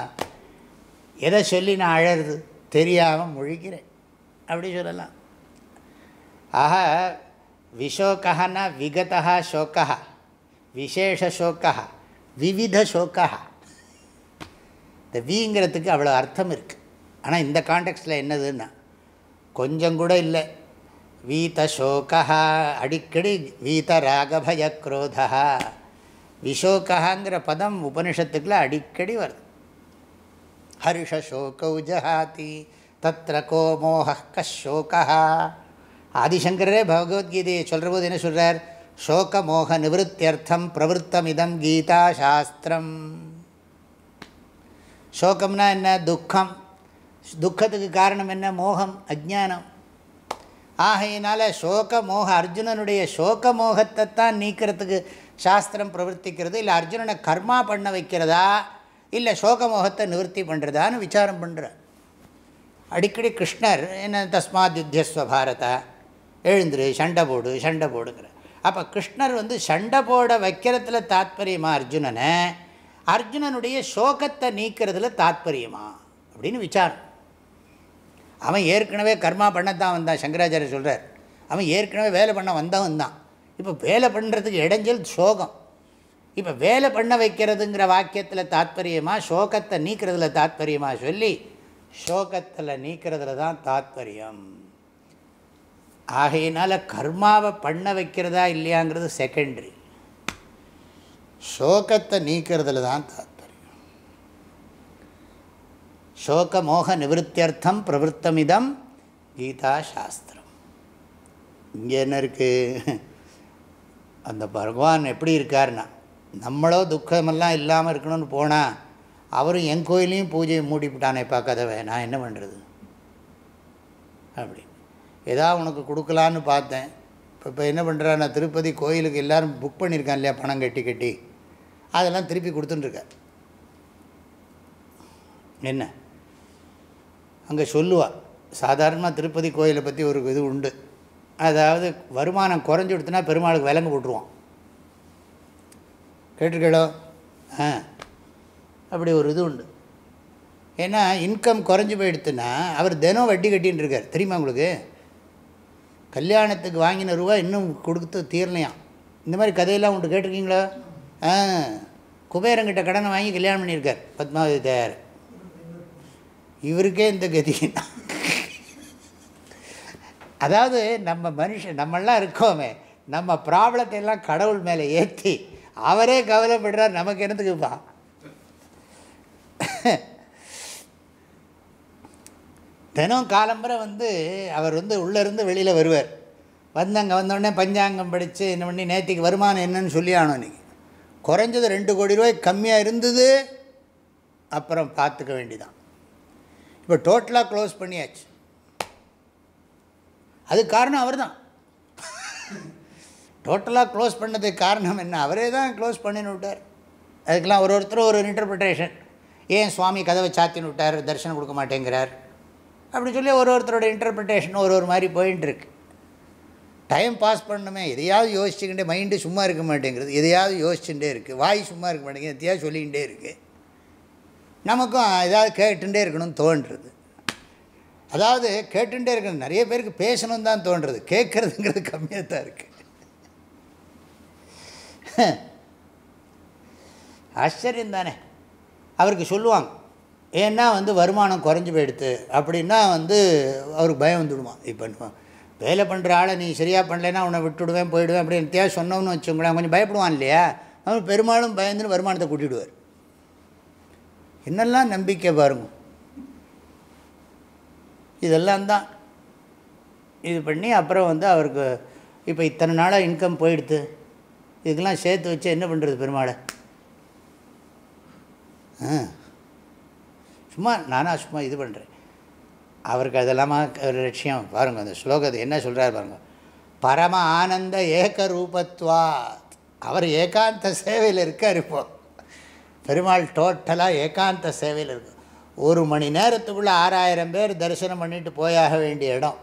எதை சொல்லி நான் அழறது? தெரியாமல் முழிக்கிறேன். அப்படி சொல்லலாம். ஆக விஷோகனா விகதா சோக்கா விசேஷ சோக்கா விவித சோக்கா இந்த விங்கிறதுக்கு அவ்வளோ அர்த்தம் இருக்குது ஆனால் இந்த காண்டெக்ஸ்டில் என்னதுன்னா கொஞ்சம் கூட இல்லை. வீத சோகா அடிக்கடி வீத ராகபய குரோதா விஷோகாங்கிற பதம் உபனிஷத்துக்குள்ள அடிக்கடி வருது. ஹர்ஷசோகௌ ஜஹாதி தத்திர கோ மோக கஷோகா ஆதிசங்கரே பகவத்கீதையை சொல்கிற போது என்ன சொல்கிறார் சோக மோக நிவத்தியர்த்தம் பிரவருத்தமிதம் கீதா சாஸ்திரம் சோகம்னா என்ன? துக்கம் துக்கத்துக்கு காரணம் என்ன? மோகம் அஜானம் ஆகையினால சோக மோக அர்ஜுனனுடைய சோக மோகத்தை தான் நீக்கிறதுக்கு சாஸ்திரம் பிரவர்த்திக்கிறது. இல்லை அர்ஜுனனை கர்மா பண்ண வைக்கிறதா? இல்லை சோகமோகத்தை நிவர்த்தி பண்ணுறதான்னு விசாரம் பண்ணுற அடிக்கடி கிருஷ்ணர் என்ன தஸ்மாத் யுத்தியஸ்வ பாரதா எழுந்துரு சண்டை போடு சண்டை போடுங்கிற அப்போ கிருஷ்ணர் வந்து சண்டை போட வைக்கிறதுல தாத்பரியமா அர்ஜுனனை? அர்ஜுனனுடைய சோகத்தை நீக்கிறதுல தாத்பரியமா? அப்படின்னு விசாரம். அவன் ஏற்கனவே கர்மா பண்ணத்தான் வந்தான் சங்கராச்சாரியர் சொல்கிறார் அவன் ஏற்கனவே வேலை பண்ண வந்தவன் தான் இப்போ வேலை பண்ணுறதுக்கு இடைஞ்சல் சோகம். இப்போ வேலை பண்ண வைக்கிறதுங்கிற வாக்கியத்தில் தாத்பரியமாக சோகத்தை நீக்கிறதுல தாத்பரியமாக சொல்லி சோகத்தில் நீக்கிறதுல தான் தாத்பரியம். ஆகையினால் கர்மாவை பண்ண வைக்கிறதா இல்லையாங்கிறது செகண்டரி சோகத்தை நீக்கிறதுல தான் தாத்பரியம். சோக மோக நிவத்தியர்த்தம் பிரவருத்தமிதம் கீதா சாஸ்திரம். இங்கே என்ன இருக்குது அந்த பகவான் எப்படி இருக்காருன்னா நம்மளோ துக்கமெல்லாம் இல்லாமல் இருக்கணும்னு போனால் அவரும் என் கோயிலையும் பூஜையை மூடிவிட்டானே பார்க்காதவ நான் என்ன பண்ணுறது அப்படி. ஏதாவது உனக்கு கொடுக்கலான்னு பார்த்தேன். இப்போ இப்போ என்ன பண்ணுறா நான் திருப்பதி கோயிலுக்கு எல்லோரும் புக் பண்ணியிருக்கான் இல்லையா பணம் கட்டி கட்டி. அதெல்லாம் திருப்பி கொடுத்துட்டுருக்கார். என்ன? அங்கே சொல்லுவாள் சாதாரணமாக திருப்பதி கோயிலை பற்றி ஒரு இது உண்டு. அதாவது வருமானம் குறைஞ்சி கொடுத்தனா பெருமாளுக்கு விலங்கு போட்டுருவான். கேட்டிருக்கேளோ? ஆ. அப்படி ஒரு இது உண்டு. ஏன்னா இன்கம் குறைஞ்சி போயிடுத்துன்னா அவர் தினம் வட்டி கட்டின்னு இருக்கார். தெரியுமா உங்களுக்கு? கல்யாணத்துக்கு வாங்கின ரூபா இன்னும் கொடுத்து தீரலையாம். இந்த மாதிரி கதையெல்லாம் உண்டு கேட்டிருக்கீங்களா? ஆ. குபேரங்கிட்ட கடனை வாங்கி கல்யாணம் பண்ணியிருக்கார். பத்மாவதி தயார் இவருக்கே இந்த கதி. அதாவது நம்ம மனுஷன் நம்மளாம் இருக்கோமே. நம்ம ப்ராப்ளத்தை எல்லாம் கடவுள் மேலே ஏற்றி அவரே கவலைப்படுறார் நமக்கு என்னத்துக்குப்பா தினம் காலம்புரை வந்து அவர் வந்து உள்ளேருந்து வெளியில் வருவார். வந்து அங்கே வந்தோடனே பஞ்சாங்கம் படித்து என்ன பண்ணி நேற்றுக்கு வருமானம் என்னன்னு சொல்லி ஆனோம் இன்றைக்கி குறைஞ்சது ரெண்டு கோடி ரூபாய் கம்மியாக இருந்தது அப்புறம் பார்த்துக்க வேண்டிதான். இப்போ டோட்டலாக க்ளோஸ் பண்ணியாச்சு. அது காரணம் அவர் தான் டோட்டலாக க்ளோஸ் பண்ணதுக்கு காரணம் என்ன? அவரே தான் க்ளோஸ் பண்ணின்னு விட்டார். அதுக்கெல்லாம் ஒரு ஒருத்தர் ஒரு இன்டர்பிரிட்டேஷன் ஏன் சுவாமி கதவை சாத்தின்னு விட்டார்? தரிசனம் கொடுக்க மாட்டேங்கிறார். அப்படி சொல்லி ஒரு ஒருத்தரோட இன்டர்பிரிட்டேஷன் ஒரு ஒரு மாதிரி போயின்ட்டுருக்கு டைம் பாஸ் பண்ணணுமே. எதையாவது யோசிச்சுக்கிட்டே மைண்டு சும்மா இருக்க மாட்டேங்கிறது. எதையாவது யோசிச்சுட்டே இருக்குது வாய் சும்மா இருக்க மாட்டேங்குது. எதையாவது சொல்லிக்கிட்டே இருக்குது நமக்கும் ஏதாவது கேட்டுட்டே இருக்கணும்னு தோன்றுறது. அதாவது கேட்டுகிட்டே இருக்கணும் நிறைய பேருக்கு பேசணும் தான் தோன்றுறது. கேட்குறதுங்கிறது கம்மியாக தான் இருக்குது ஆச்சரியம் தானே. அவருக்கு சொல்லுவாங்க ஏன்னா வந்து வருமானம் குறைஞ்சி போயிடுது அப்படின்னா வந்து அவருக்கு பயம் வந்துவிடுவான் இப்போ வேலை பண்ணுற ஆளை நீ சரியாக பண்ணலைன்னா உன்னை விட்டுடுவேன் போயிடுவேன் அப்படின்னு தேவை சொன்னோம்னு வச்சுக்கோங்களேன் கொஞ்சம் பயப்படுவான் இல்லையா? அவன் பெரும்பாலும் பயந்துன்னு வருமானத்தை கூட்டிடுவார். என்னெல்லாம் நம்பிக்கை பாருங்க. இதெல்லாம் தான். இது பண்ணி அப்புறம் வந்து அவருக்கு இப்போ இத்தனை நாளாக இன்கம் போயிடுது இதுக்கெல்லாம் சேர்த்து வச்சு என்ன பண்ணுறது பெருமாளை? ஆ. சும்மா நானாக சும்மா இது பண்ணுறேன் அவருக்கு அதெல்லாமா ஒரு லட்சியம். பாருங்கள் அந்த ஸ்லோகத்தை என்ன சொல்கிறார் பாருங்கள் பரம ஆனந்த ஏக ரூபத்வா அவர் ஏகாந்த சேவையில் இருக்கார் இப்போ. பெருமாள் டோட்டலாக ஏகாந்த சேவையில் இருக்கும் ஒரு மணி நேரத்துக்குள்ளே ஆறாயிரம் பேர் தரிசனம் பண்ணிட்டு போயாக வேண்டிய இடம்.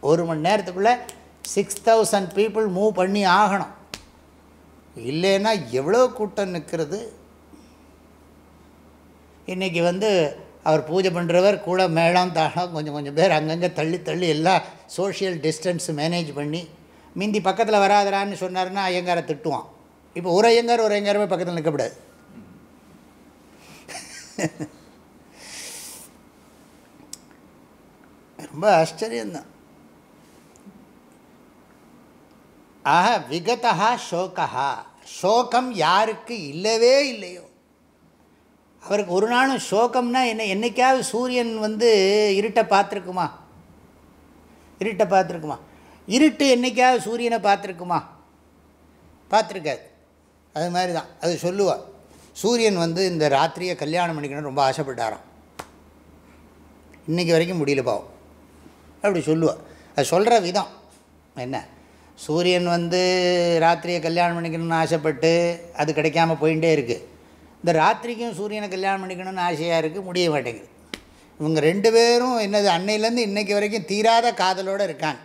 ஒரு மணி நேரத்துக்குள்ளே சிக்ஸ் தௌசண்ட் பீப்புள் மூவ் பண்ணி ஆகணும். இல்லைன்னா எவ்வளோ கூட்டம் நிற்கிறது? இன்றைக்கி வந்து அவர் பூஜை பண்ணுறவர் கூட மேளம் தாளம் கொஞ்சம் கொஞ்சம் பேர் அங்கங்கே தள்ளி தள்ளி எல்லாம் சோஷியல் டிஸ்டன்ஸ் மேனேஜ் பண்ணி மிந்தி பக்கத்தில் வராதரான்னு சொன்னார்னா ஐயங்காரை திட்டுவான். இப்போ ஒரு ஐயங்கார் ஒரு ஐயங்காரமே பக்கத்தில் நிற்கக்கூடாது ரொம்ப ஆச்சரியந்தான் ஆக விகதா ஷோகா ஷோகம் யாருக்கு இல்லவே இல்லையோ. அவருக்கு ஒரு நாளும் சோகம்னா என்ன என்றைக்காவது சூரியன் வந்து இருட்டை பார்த்துருக்குமா? இருட்டை பார்த்துருக்குமா? இருட்டு என்றைக்காவது சூரியனை பார்த்துருக்குமா? பார்த்துருக்காது. அது மாதிரி தான் அது சொல்லுவாள் சூரியன் வந்து இந்த ராத்திரியை கல்யாணம் பண்ணிக்கணும்னு ரொம்ப ஆசைப்பட்டாராம். இன்றைக்கி வரைக்கும் முடியல பாவம். அப்படி சொல்லுவாள் அது சொல்கிற விதம். என்ன? சூரியன் வந்து ராத்திரியை கல்யாணம் பண்ணிக்கணும்னு ஆசைப்பட்டு அது கிடைக்காம போயிட்டே இருக்குது இந்த ராத்திரிக்கும் சூரியனை கல்யாணம் பண்ணிக்கணும்னு ஆசையாக இருக்குது முடிய மாட்டேங்குது. இவங்க ரெண்டு பேரும் என்னது அன்னையிலேருந்து இன்றைக்கி வரைக்கும் தீராத காதலோடு இருக்காங்க.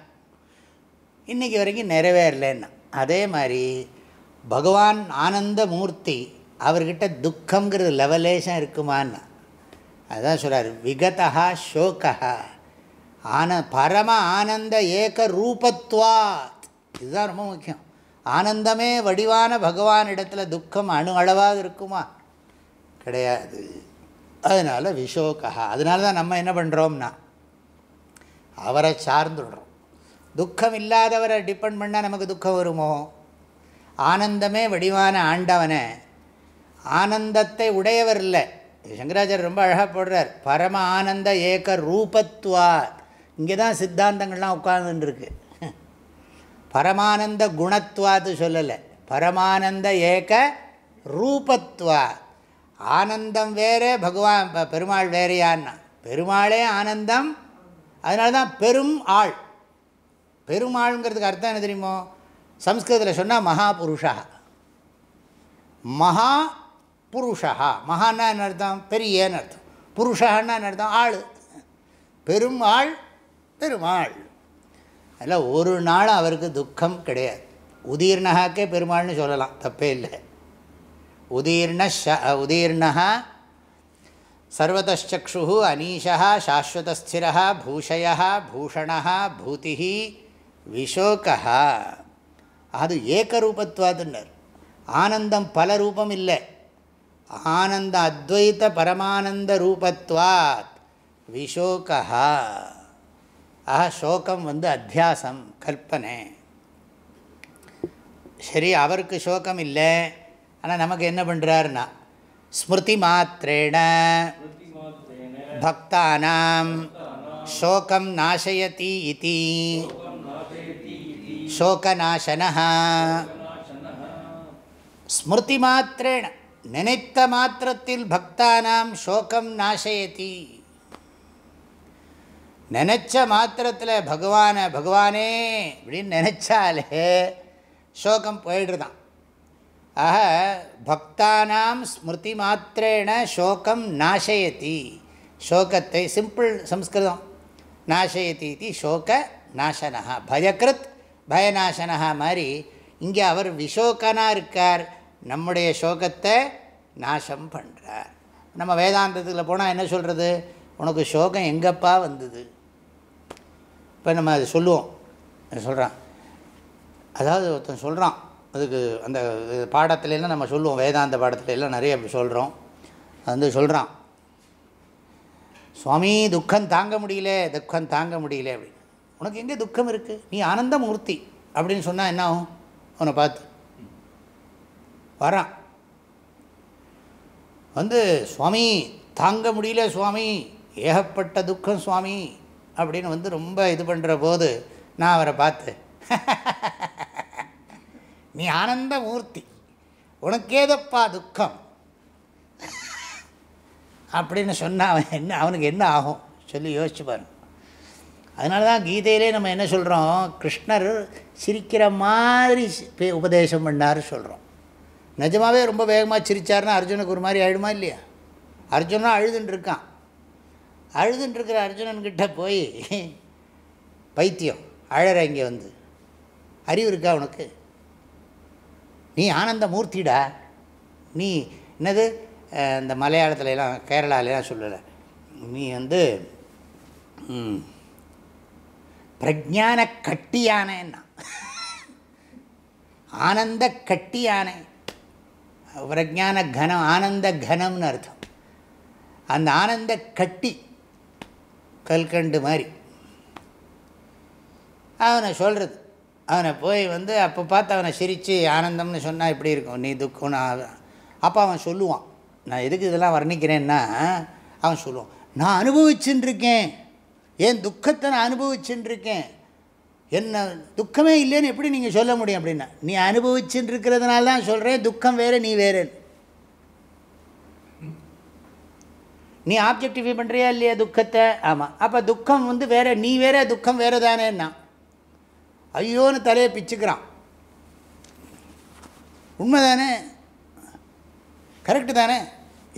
இன்றைக்கி வரைக்கும் நிறைவேறலன்னா. அதே மாதிரி பகவான் ஆனந்த மூர்த்தி அவர்கிட்ட துக்கங்கிறது லெவலேஷன் இருக்குமான்னு. அதுதான் சொல்கிறார் விகதா ஷோக்கா ஆன பரம ஆனந்த ஏக ரூபத்வா. இதுதான் ரொம்ப முக்கியம். ஆனந்தமே வடிவான பகவான் இடத்துல துக்கம் அணு அளவாக இருக்குமா? கிடையாது. அதனால் விஷோகா அதனால தான் நம்ம என்ன பண்ணுறோம்னா அவரை சார்ந்துடுறோம். துக்கம் இல்லாதவரை டிபெண்ட் பண்ணால் நமக்கு துக்கம் வருமோ? ஆனந்தமே வடிவான ஆண்டவனை. ஆனந்தத்தை உடையவர் இல்லை. சங்கராச்சாரியர் ரொம்ப அழகாக போடுறார். பரம ஆனந்த ஏக ரூபத்துவார் இங்கே தான் சித்தாந்தங்கள்லாம் உட்கார்ந்துருக்கு பரமானந்த குணத்வாது சொல்லலை. பரமானந்த ஏக ரூபத்வா ஆனந்தம் வேறே பகவான் ப- பெருமாள் வேறையான்னா. பெருமாளே ஆனந்தம். அதனால தான் பெரும் ஆள். பெருமாள்ங்கிறதுக்கு அர்த்தம் என்ன தெரியுமோ? சம்ஸ்கிருதத்தில் சொன்னால் மகாபுருஷா. மகா புருஷா. மகான்னா என்ன அர்த்தம்? பெரியன்னு அர்த்தம். புருஷான்னா என்ன அர்த்தம்? ஆள். பெரும் ஆள் பெருமாள். அதில் ஒரு நாள் அவருக்கு துக்கம் கிடையாது. உதீர்ணகாக்கே பெருமாள்னு சொல்லலாம் தப்பே இல்லை. உதீர்ண ஷ உதீர்ணா சர்வதச்சக்ஷு அனீஷா சாஸ்வதஸ்திர பூஷய பூஷணா பூதி விஷோகா அது ஏகரூபத்வாதுன்னர். ஆனந்தம் பல ரூபம் இல்லை. ஆனந்த அத்வைத பரமானந்த ரூபத்வாத் விஷோகா ஆக சோகம் வந்து அத்தியாசம் கற்பனை. சரி அவருக்கு சோகம் இல்லை. ஆனால் நமக்கு என்ன பண்ணுறாருன்னா ஸ்மிருதி மாத்திரேண பக்தானாம் சோகம் நாசயதி இதி சோகநாசனா ஸ்மிருதி மாத்திரேண நினைத்த மாத்திரத்தில் பக்தானாம் சோகம் நாசயதி. நினச்ச மாத்திரத்தில் பகவானை பகவானே அப்படின்னு நினச்சாலே சோகம் போயிடுதான் ஆக பக்தானாம் ஸ்மிருதி மாத்திரேண சோகம் நாசயதி. சோகத்தை சிம்பிள் சம்ஸ்கிருதம். நாசயதி இது சோக நாசனா பயக்ருத் பயநாசனா மாதிரி இங்கே அவர் விஷோகனாக இருக்கார். நம்முடைய சோகத்தை நாசம் பண்ணுறார் நம்ம வேதாந்தத்தில் போனால் என்ன சொல்கிறது உனக்கு சோகம் எங்கப்பா வந்தது? இப்போ நம்ம அதை சொல்லுவோம். சொல்கிறான் அதாவது ஒருத்தன் சொல்கிறான் அதுக்கு அந்த பாடத்துலலாம் நம்ம சொல்லுவோம். வேதாந்த பாடத்துலலாம் நிறைய நிறைய சொல்கிறோம் அது வந்து சொல்கிறான் சுவாமி துக்கம் தாங்க முடியல. துக்கம் தாங்க முடியல. அப்படின்னு. உனக்கு எங்கே துக்கம் இருக்குது நீ ஆனந்தமூர்த்தி. அப்படின்னு சொன்னால் என்ன ஆகும்? அவனை பார்த்து. வரான் வந்து சுவாமி தாங்க முடியல சுவாமி. ஏகப்பட்ட துக்கம் சுவாமி. அப்படின்னு வந்து ரொம்ப இது பண்ணுற போது நான் அவரை பார்த்து நீ ஆனந்த மூர்த்தி உனக்கேதப்பா துக்கம்? அப்படின்னு சொன்னால் அவன் என்ன அவனுக்கு என்ன ஆகும் சொல்லி யோசிச்சு பாருங்க அதனால தான் கீதையிலே நம்ம என்ன சொல்கிறோம் கிருஷ்ணர் சிரிக்கிற மாதிரி சி- உபதேசம் பண்ணார் சொல்கிறோம் நிஜமாவே ரொம்ப வேகமாக சிரிச்சாருன்னா அர்ஜுனுக்கு ஒரு மாதிரி ஆயிடுமா இல்லையா? அர்ஜுனா அழுதுன்னு இருக்கான். அழுதுன்ட்ருக்கிற அர்ஜுனன்கிட்ட போய் பைத்தியம் அழற இங்கே வந்து. அறிவு இருக்கா உனக்கு? நீ ஆனந்த மூர்த்திடா. நீ என்னது? இந்த மலையாளத்துல எல்லாம் சொல்லலை. நீ வந்து பிரஜான கட்டியானேன்னா. ஆனந்த கட்டியானே. பிரஜான கனம் ஆனந்த கனம்னு அர்த்தம். அந்த ஆனந்த கட்டி கல்கண்டு மாதிரி. அவனை சொல்கிறது அவனை போய் வந்து அப்போ பார்த்து அவனை சிரித்து ஆனந்தம்னு சொன்னால் எப்படி இருக்கும். நீ துக்கம்னு அப்போ அவன் சொல்லுவான். நான் எதுக்கு இதெல்லாம் வர்ணிக்கிறேன்னா அவன் சொல்லுவான். நான் அனுபவிச்சுட்டுருக்கேன் ஏன் துக்கத்தை நான் அனுபவிச்சுட்டுருக்கேன் என்ன துக்கமே இல்லைன்னு எப்படி நீங்கள் சொல்ல முடியும் அப்படின்னா நீ அனுபவிச்சுன்னு இருக்கிறதுனால தான் சொல்கிறேன் துக்கம் வேறு நீ வேறுன்னு. நீ ஆப்ஜெக்டிஃபை பண்ணுறியா இல்லையா துக்கத்தை? ஆமாம் அப்போ துக்கம் வந்து வேறு நீ வேறு துக்கம் வேறு தானேன்னா ஐயோன்னு தலையை பிச்சுக்கிறான். உண்மை தானே கரெக்டு தானே?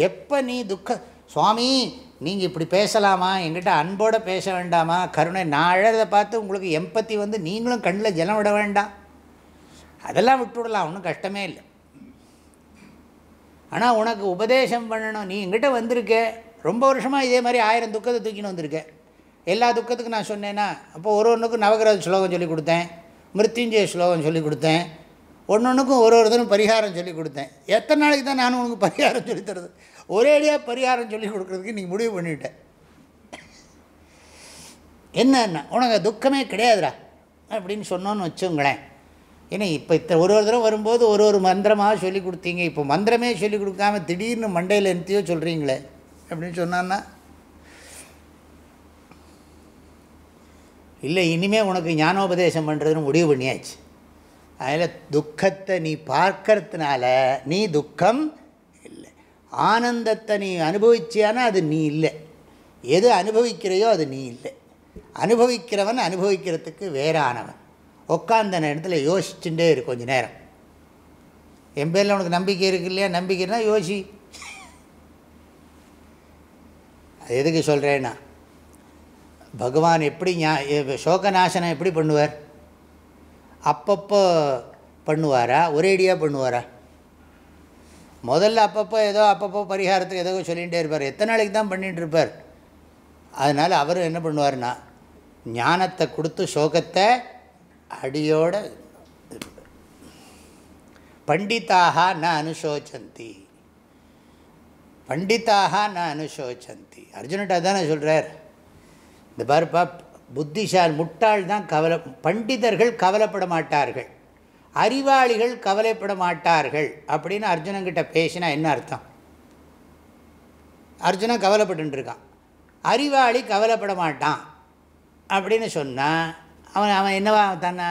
எப்போ நீ துக்க சுவாமி நீங்கள் இப்படி பேசலாமா? எங்கிட்ட அன்போடு பேச வேண்டாமா? கருணை நான் அழறதை பார்த்து உங்களுக்கு எம்பத்தி வந்து நீங்களும் கண்ணில் ஜலம் விட வேண்டாம். அதெல்லாம் விட்டுவிடலாம் ஒன்றும் கஷ்டமே இல்லை. ஆனால் உனக்கு உபதேசம் பண்ணணும். நீ எங்கிட்ட வந்திருக்க? ரொம்ப வருஷமாக இதே மாதிரி ஆயிரம் துக்கத்தை தூக்கின்னு வந்திருக்கேன். எல்லா துக்கத்துக்கும் நான் சொன்னேன்னா அப்போ ஒரு ஒன்றுக்கும் நவகிரக ஸ்லோகம் சொல்லி கொடுத்தேன் மிருத்யுஞ்சய ஸ்லோகம் சொல்லி கொடுத்தேன் ஒன்று ஒன்றுக்கும் ஒரு ஒருத்தரும் பரிகாரம் சொல்லி கொடுத்தேன். எத்தனை நாளைக்கு தான் நானும் உனக்கு பரிகாரம் சொல்லி தருது? ஒரேடியாக பரிகாரம் சொல்லி கொடுக்குறதுக்கு நீ முடிவு பண்ணிவிட்டேன் என்னன்னா உனக்கு துக்கமே கிடையாதுடா அப்படின்னு சொன்னோன்னு வச்சுங்களேன். ஏன்னா இப்போ இத்த ஒரு ஒரு தடவை வரும்போது ஒரு ஒரு மந்திரமாக சொல்லி கொடுத்தீங்க. இப்போ மந்திரமே சொல்லி கொடுக்காம திடீர்னு மண்டையில் என்னத்தையோ சொல்கிறீங்களே அப்படின்னு சொன்னான்னா இல்லை இனிமேல் உனக்கு ஞானோபதேசம் பண்ணுறதுன்னு முடிவு பண்ணியாச்சு. அதில் துக்கத்தை நீ பார்க்கறதுனால நீ துக்கம் இல்லை. ஆனந்தத்தை நீ அனுபவிச்சியானா அது நீ இல்லை. எது அனுபவிக்கிறையோ அது நீ இல்லை. அனுபவிக்கிறவன் அனுபவிக்கிறதுக்கு வேறானவன். உட்காந்த நேரத்தில் யோசிச்சுட்டே இரு கொஞ்சம் நேரம். என் பேரில் உனக்கு நம்பிக்கை இருக்கு இல்லையா? நம்பிக்கைன்னா யோசி அது எதுக்கு சொல்கிறேன்னா பகவான் எப்படி ஞா சோகநாசனம் எப்படி பண்ணுவார்? அப்பப்போ பண்ணுவாரா? ஒரேடியாக பண்ணுவாரா? முதல்ல அப்பப்போ ஏதோ அப்பப்போ பரிகாரத்துக்கு ஏதோ சொல்லிகிட்டே இருப்பார். எத்தனை நாளைக்கு தான் பண்ணிகிட்டு இருப்பார்? அதனால் அவர் என்ன பண்ணுவார்னா ஞானத்தை கொடுத்து சோகத்தை அடியோடு பண்டிதாக ந அனுசோச்சந்தி. பண்டிதாக ந அனுசோச்சந்தி. அர்ஜுன்கிட்ட தானே சொல்கிறார் இந்த பாருப்பா புத்திசால் முட்டாள் தான் கவலை பண்டிதர்கள் கவலைப்பட மாட்டார்கள். அறிவாளிகள் கவலைப்பட மாட்டார்கள் அப்படின்னு அர்ஜுனங்கிட்ட பேசினா என்ன அர்த்தம்? அர்ஜுனன் கவலைப்பட்டுருக்கான் அறிவாளி கவலைப்பட மாட்டான் அப்படின்னு சொன்னால் அவன் அவன் என்னவா தன்னை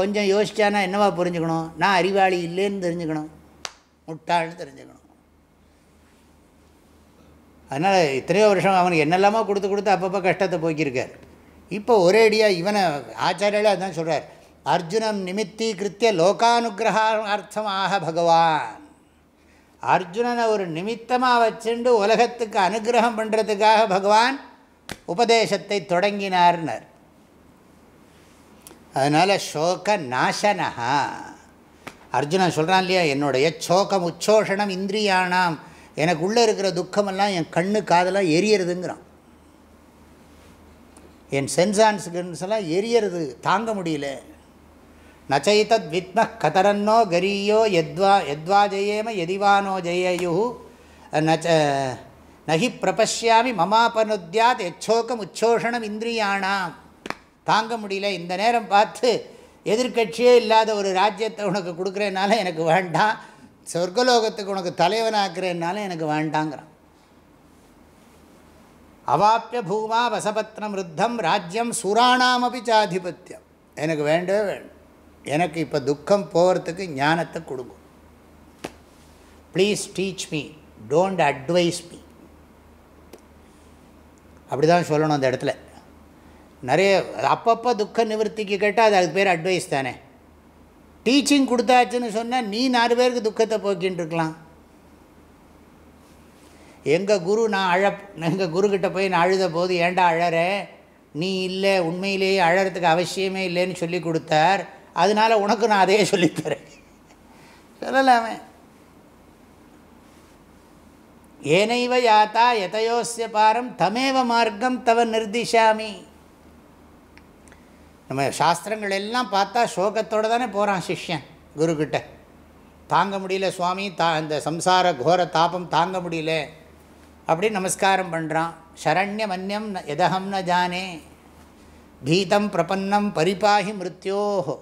கொஞ்சம் யோசித்தானா என்னவா புரிஞ்சுக்கணும்? நான் அறிவாளி இல்லைன்னு தெரிஞ்சுக்கணும். முட்டாள்னு தெரிஞ்சுக்கணும். அதனால் இத்தனையோ வருஷம் அவனுக்கு என்னெல்லாமோ கொடுத்து கொடுத்து அப்பப்போ கஷ்டத்தை போக்கியிருக்கார். இப்போ ஒரே அடியாக இவனை ஆச்சாரியாலே அதான் சொல்கிறார் அர்ஜுனம் நிமித்தீகிருத்திய லோகானுகிரகார்த்தமாக பகவான். அர்ஜுனனை ஒரு நிமித்தமாக வச்சுண்டு உலகத்துக்கு அனுகிரகம் பண்ணுறதுக்காக பகவான் உபதேசத்தை தொடங்கினார்னர். அதனால் சோக நாசனஹா அர்ஜுனன் சொல்கிறான் இல்லையா என்னுடைய சோகம் உச்சோஷணம் இந்திரியானாம் எனக்கு உள்ளே இருக்கிற துக்கமெல்லாம் என் கண்ணு காதெல்லாம் எரியறதுங்கிறான். என் சென்சான்ஸுகன்ஸ் எல்லாம் எரியறது தாங்க முடியல. நச்சைத்தத் வித்ம கதரன்னோ கரியோ எத்வா எத்வா ஜெயேம எதிவானோ ஜெயயு நச்ச நகி பிரபஷ்யாமி மமாபனுத்யாத் எச்சோக்கம் உச்சோஷணம் இந்திரியானாம். தாங்க முடியல. இந்த நேரம் பார்த்து எதிர்கட்சியே இல்லாத ஒரு ராஜ்யத்தை உனக்கு கொடுக்குறதுனால எனக்கு வேண்டாம். சொர்க்கலோகத்துக்கு உனக்கு தலைவனாக்குறதுனால எனக்கு வேண்டாங்கிறான். அவாப்பிய பூமா வசபத்னம் ருத்தம் ராஜ்யம் சுராணாமபி சாதிபத்தியம் எனக்கு வேண்டவே வேண்டும். எனக்கு இப்போ துக்கம் போகிறதுக்கு ஞானத்தை கொடுக்கும். Please teach me don't advise me அப்படி தான் சொல்லணும் அந்த இடத்துல. நிறைய அப்பப்போ துக்க நிவர்த்திக்கு கேட்டால் அது அதுக்கு பேர் அட்வைஸ் தானே. டீச்சிங் கொடுத்தாச்சுன்னு சொன்னால் நீ நாலு பேருக்கு துக்கத்தை போக்கின்னு இருக்கலாம். எங்கள் குரு நான் அழ எங்கள் குருக்கிட்ட போய் நான் அழுத போது ஏண்டா அழற? நீ இல்லை உண்மையிலேயே அழறதுக்கு அவசியமே இல்லைன்னு சொல்லி கொடுத்தார். அதனால் உனக்கு நான் அதையே சொல்லித்தரேன் சொல்லலாமே. ஏனைவ யாத்தா எதையோசிய பாரம் தமேவ மார்க்கம் தவ நிர்திஷாமி. நம்ம சாஸ்திரங்கள் எல்லாம் பார்த்தா சோகத்தோடு தானே போகிறான் சிஷ்யன் குருக்கிட்ட. தாங்க முடியல சுவாமி தா இந்த சம்சார கோர தாபம் தாங்க முடியல. அப்படின்னு நமஸ்காரம் பண்ணுறான் சரண்ய மன்யம் எதகம் ந ஜானே. பீதம் பிரபன்னம் பரிபாகி மிருத்யோஹோ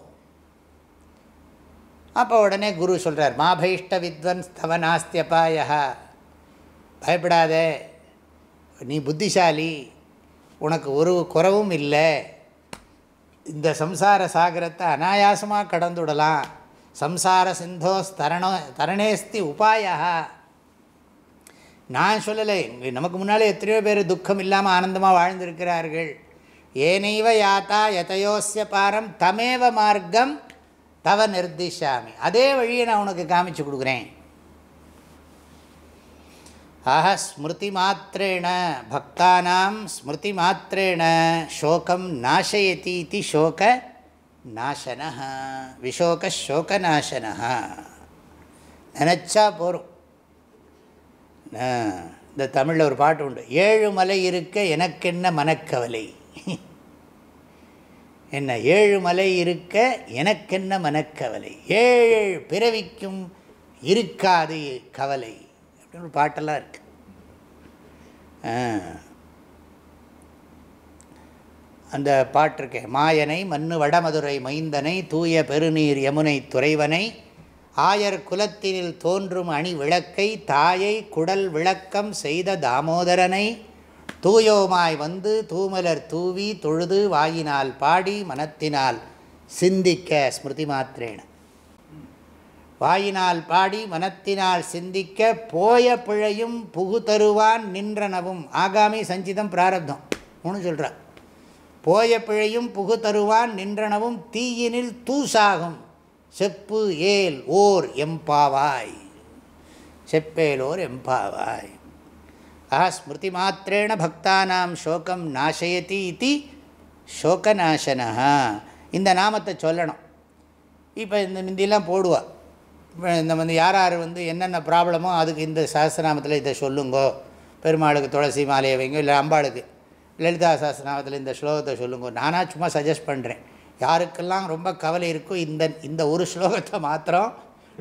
அப்போ உடனே குரு சொல்கிறார் மாபைஷ்ட வித்வன் ஸ்தவ நாஸ்தியபாய பயப்படாதே நீ புத்திசாலி. உனக்கு ஒரு குறவும் இல்லை. இந்த சம்சார சாகரத்தை அனாயாசமாக கடந்துடலாம். சம்சார சிந்தோ தரணோ தரணேஸ்தி உபாயா நான் சொல்லலை நமக்கு முன்னாலே எத்தனையோ பேர் துக்கம் இல்லாமல் ஆனந்தமாக வாழ்ந்திருக்கிறார்கள். ஏனைவ யாத்தா எதையோசிய பாரம் தமேவ மார்க்கம் தவ நிர்திஷாமி. அதே வழியை நான் உனக்கு காமிச்சு கொடுக்குறேன். ஆக ஸ்மிருதி மாத்திரேண பக்தானாம் ஸ்மிருதி மாத்திரேண சோகம் நாசயதி இது சோக நாசன விஷோக சோகநாசன நினச்சா போகிறோம் இந்த தமிழில் ஒரு பாட்டு உண்டு. ஏழு மலை இருக்க எனக்கென்ன மனக்கவலை? என்ன ஏழு மலை இருக்க எனக்கென்ன மனக்கவலை? ஏழு பிறவிக்கும் இருக்காது கவலை. ஒரு பாட்டெல்லாம் இருக்குது அந்த பாட்டிருக்கேன் மாயனை மண்ணு வடமதுரை மைந்தனை தூய பெருநீர் யமுனை துறைவனை ஆயர் குலத்தினில் தோன்றும் அணி விளக்கை தாயை குடல் விளக்கம் செய்த தாமோதரனை தூயோமாய் வந்து தூமலர் தூவி தொழுது வாயினால் பாடி மனத்தினால் சிந்திக்க ஸ்மிருதி மாத்திரேன. வாயினால் பாடி மனத்தினால் சிந்திக்க போய பிழையும் புகு தருவான் நின்றனவும். ஆகாமி சஞ்சிதம் பிராரப்தம். மூணு சொல்கிறார் போய பிழையும் புகு தருவான் நின்றனவும் தீயினில் தூசாகும். செப்பு ஏல் ஓர் எம்பாவாய். செப்பேலோர் எம்பாவாய். ஆஹா ஸ்மிருதி மாத்திரேண பக்தானாம் சோகம் நாசயதி இது சோகநாசனா இந்த நாமத்தை சொல்லணும். இப்போ இந்த மிந்திலாம் போடுவாள் இந்த வந்து யார் யார் வந்து என்னென்ன ப்ராப்ளமோ அதுக்கு இந்த சஹஸ்ரநாமத்தில் இதை சொல்லுங்கோ. பெருமாளுக்கு துளசி மாலையை வைங்க இல்லை அம்பாளுக்கு. லலிதா சஹஸ்ரநாமத்தில் இந்த ஸ்லோகத்தை சொல்லுங்கோ. நானாக சும்மா சஜஸ்ட் பண்ணுறேன் யாருக்கெல்லாம் ரொம்ப கவலை இருக்கோ இந்த இந்த ஒரு ஸ்லோகத்தை மாத்திரம்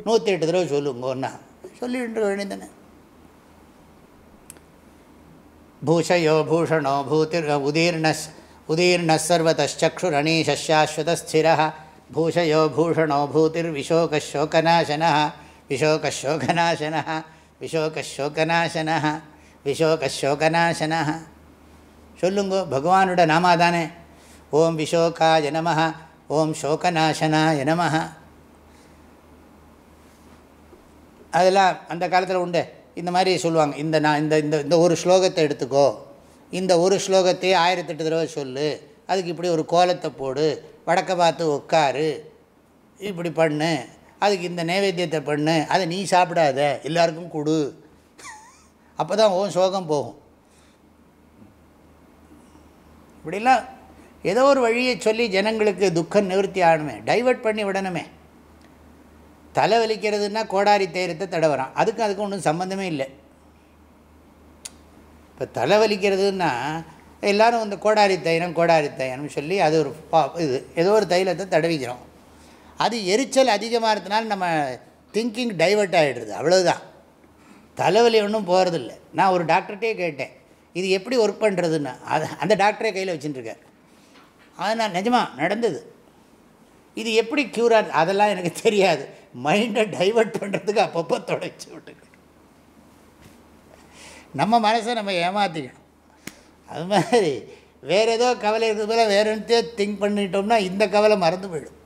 நூற்றி எட்டு தடவை சொல்லுங்கோன்னா. சொல்லிட்டு வேண்டியதானே பூஷயோ பூஷணோ பூதிர் உதீர்ணஸ் உதீர்ண சர்வத்தச்சுரணீஷாஸ்வதஸ்திர பூஷயோ பூஷணோ பூதிர்விசோகசோகநாசன விசோகசோகநாசன விசோகசோகநாசன விசோகசோகநாசன சொல்லுங்கோ பகவானோட நாமா தானே ஓம் விஷோகாய நம ஓம் சோகநாசனாய நம அதெல்லாம் அந்த காலத்தில் உண்டு. இந்த மாதிரி சொல்லுவாங்க. இந்த நான் இந்த இந்த இந்த ஒரு ஸ்லோகத்தை எடுத்துக்கோ. இந்த ஒரு ஸ்லோகத்தையே ஆயிரத்தெட்டு தடவை சொல்லு. அதுக்கு இப்படி ஒரு கோலத்தை போடு வடக்க பார்த்து உட்காரு இப்படி பண்ணு அதுக்கு இந்த நைவேத்தியத்தை பண்ணு அதை நீ சாப்பிடாத எல்லாருக்கும் கொடு. அப்போ தான் ஓன் சோகம் போகும். இப்படிலாம் ஏதோ ஒரு வழியை சொல்லி ஜனங்களுக்கு துக்கம் நிவர்த்தி ஆகணுமே டைவெர்ட் பண்ணி விடணுமே. தலை வலிக்கிறதுனா கோடாரி தேரத்தை தடவுறான். அதுக்கும் அதுக்கும் ஒன்றும் சம்மந்தமே இல்லை. இப்போ தலை வலிக்கிறதுன்னா எல்லோரும் இந்த கோடாரி தைலம் கோடாரி தைலம்னு சொல்லி அது ஒரு பா இது ஏதோ ஒரு தைலத்தை தடவிக்கிறோம். அது எரிச்சல் அதிகமாக இருந்தனால நம்ம திங்கிங் டைவெர்ட் ஆகிடுறது அவ்வளோதான் தலைவலி ஒன்றும் போகிறதில்ல நான் ஒரு டாக்டர்கிட்டே கேட்டேன். இது எப்படி ஒர்க் பண்ணுறதுன்னு அது அந்த டாக்டரே கையில் வச்சுட்டுருக்கார். அது நான் நிஜமாக நடந்தது. இது எப்படி க்யூர் ஆகுது அதெல்லாம் எனக்கு தெரியாது. மைண்டை டைவெர்ட் பண்ணுறதுக்கு அப்பப்போ தொடச்சி விட்டுக்கு நம்ம மனசை நம்ம ஏமாற்றிக்கணும் அது மாதிரி வேறு ஏதோ கவலை இருக்கிறது போல வேறு என்னத்தையோ திங்க் பண்ணிட்டோம்னா இந்த கவலை மறந்து போயிடும்.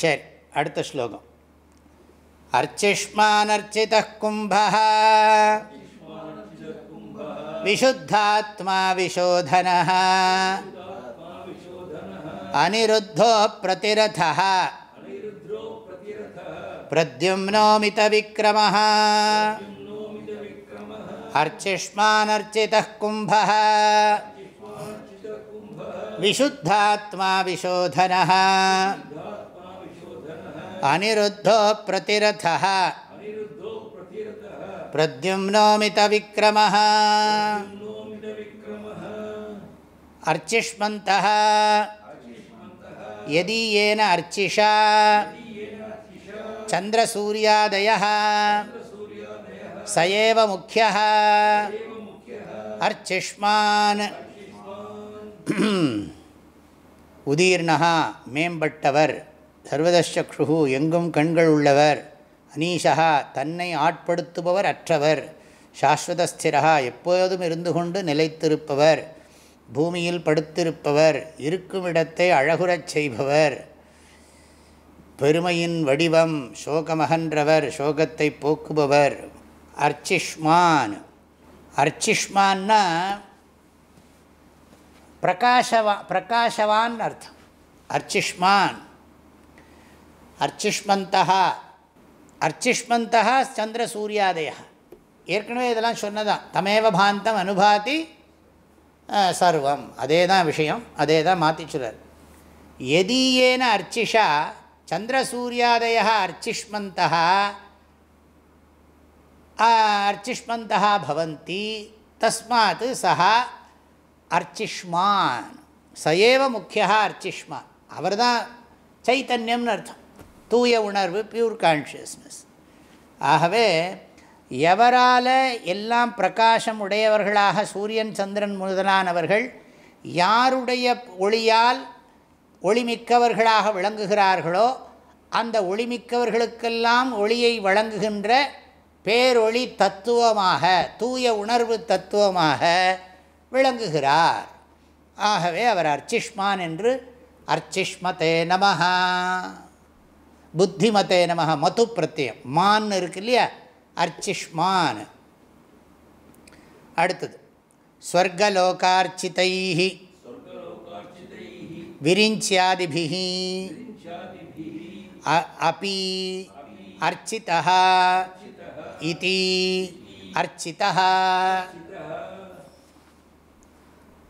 சரி அடுத்த ஸ்லோகம். அர்ச்சிஷ்மானர்ச்சித கும்ப. விஷுத்தாத்மா விஷோதன அனிருத்தோ பிரதிரத. பிரத்யும்னோமித अर्चिष्मानर्चितः कुम्भः। विशुद्धात्मा विशोधनः। अनिरुद्धो प्रतिरथः। प्रद्युम्नोमितविक्रमः। अर्चिष्मन्तः। यदि येन अर्चिषा। चन्द्रसूर्यादयः। சயேவ முக்கிய அர்ச்சிஷ்மான் உதீர்ணா மேம்பட்டவர் சர்வதச்சக்ஷு எங்கும் கண்கள் உள்ளவர் அனீஷா தன்னை ஆட்படுத்துபவர் அற்றவர் சாஸ்வதஸ்திரா எப்போதும் இருந்து கொண்டு நிலைத்திருப்பவர் பூமியில் படுத்திருப்பவர் இருக்கும் இடத்தை அழகுறச் செய்பவர் பெருமையின் வடிவம் சோகமகன்றவர் சோகத்தை போக்குபவர் அர்ச்சிஷ்மான். அர்ச்சிஷ்மான்னா பிரகாஷவா பிரகாஷவான் அர்த்தம். அர்ச்சிஷ்மான். அர்ச்சிஷ்மந்தா அர்ச்சிஷ்மந்தா சந்திர சூரியாதய ஏற்கனவே இதெல்லாம் சொன்னதான். தமேவ பாந்தம் அனுபாதி சர்வம். அதே தான் விஷயம். அதே தான் மாற்றி சொல்கிறார் எதீயேன அர்ச்சிஷா சந்திரசூரியாதய அர்ச்சிஷ்மந்தா அர்ச்சிஷ்மந்தா பவந்தி தஸ்மாத் சஹா அர்ச்சிஷ்மான் சயேவ முக்கியா அர்ச்சிஷ்மான் அவர் தான் சைத்தன்யம்னு அர்த்தம் தூய உணர்வு பியூர் கான்ஷியஸ்னஸ் ஆகவே எவரால் எல்லாம் பிரகாசம் உடையவர்களாக சூரியன் சந்திரன் முதலானவர்கள் யாருடைய ஒளியால் ஒளிமிக்கவர்களாக விளங்குகிறார்களோ அந்த ஒளிமிக்கவர்களுக்கெல்லாம் ஒளியை வழங்குகின்ற பேரொளி தத்துவமாக தூய உணர்வு தத்துவமாக விளங்குகிறார். ஆகவே அவர் அர்ச்சிஷ்மான் என்று அர்ச்சிஷ்மதே நமஹா. புத்திமதே நமஹ மது பிரத்யம். மான் இருக்கு இல்லையா? அர்ச்சிஷ்மான். அடுத்தது ஸ்வர்கலோகார்ச்சிதை விரிஞ்சியாதிபிஹி. அப்பி அர்ச்சிதா இதி அர்ச்சிதா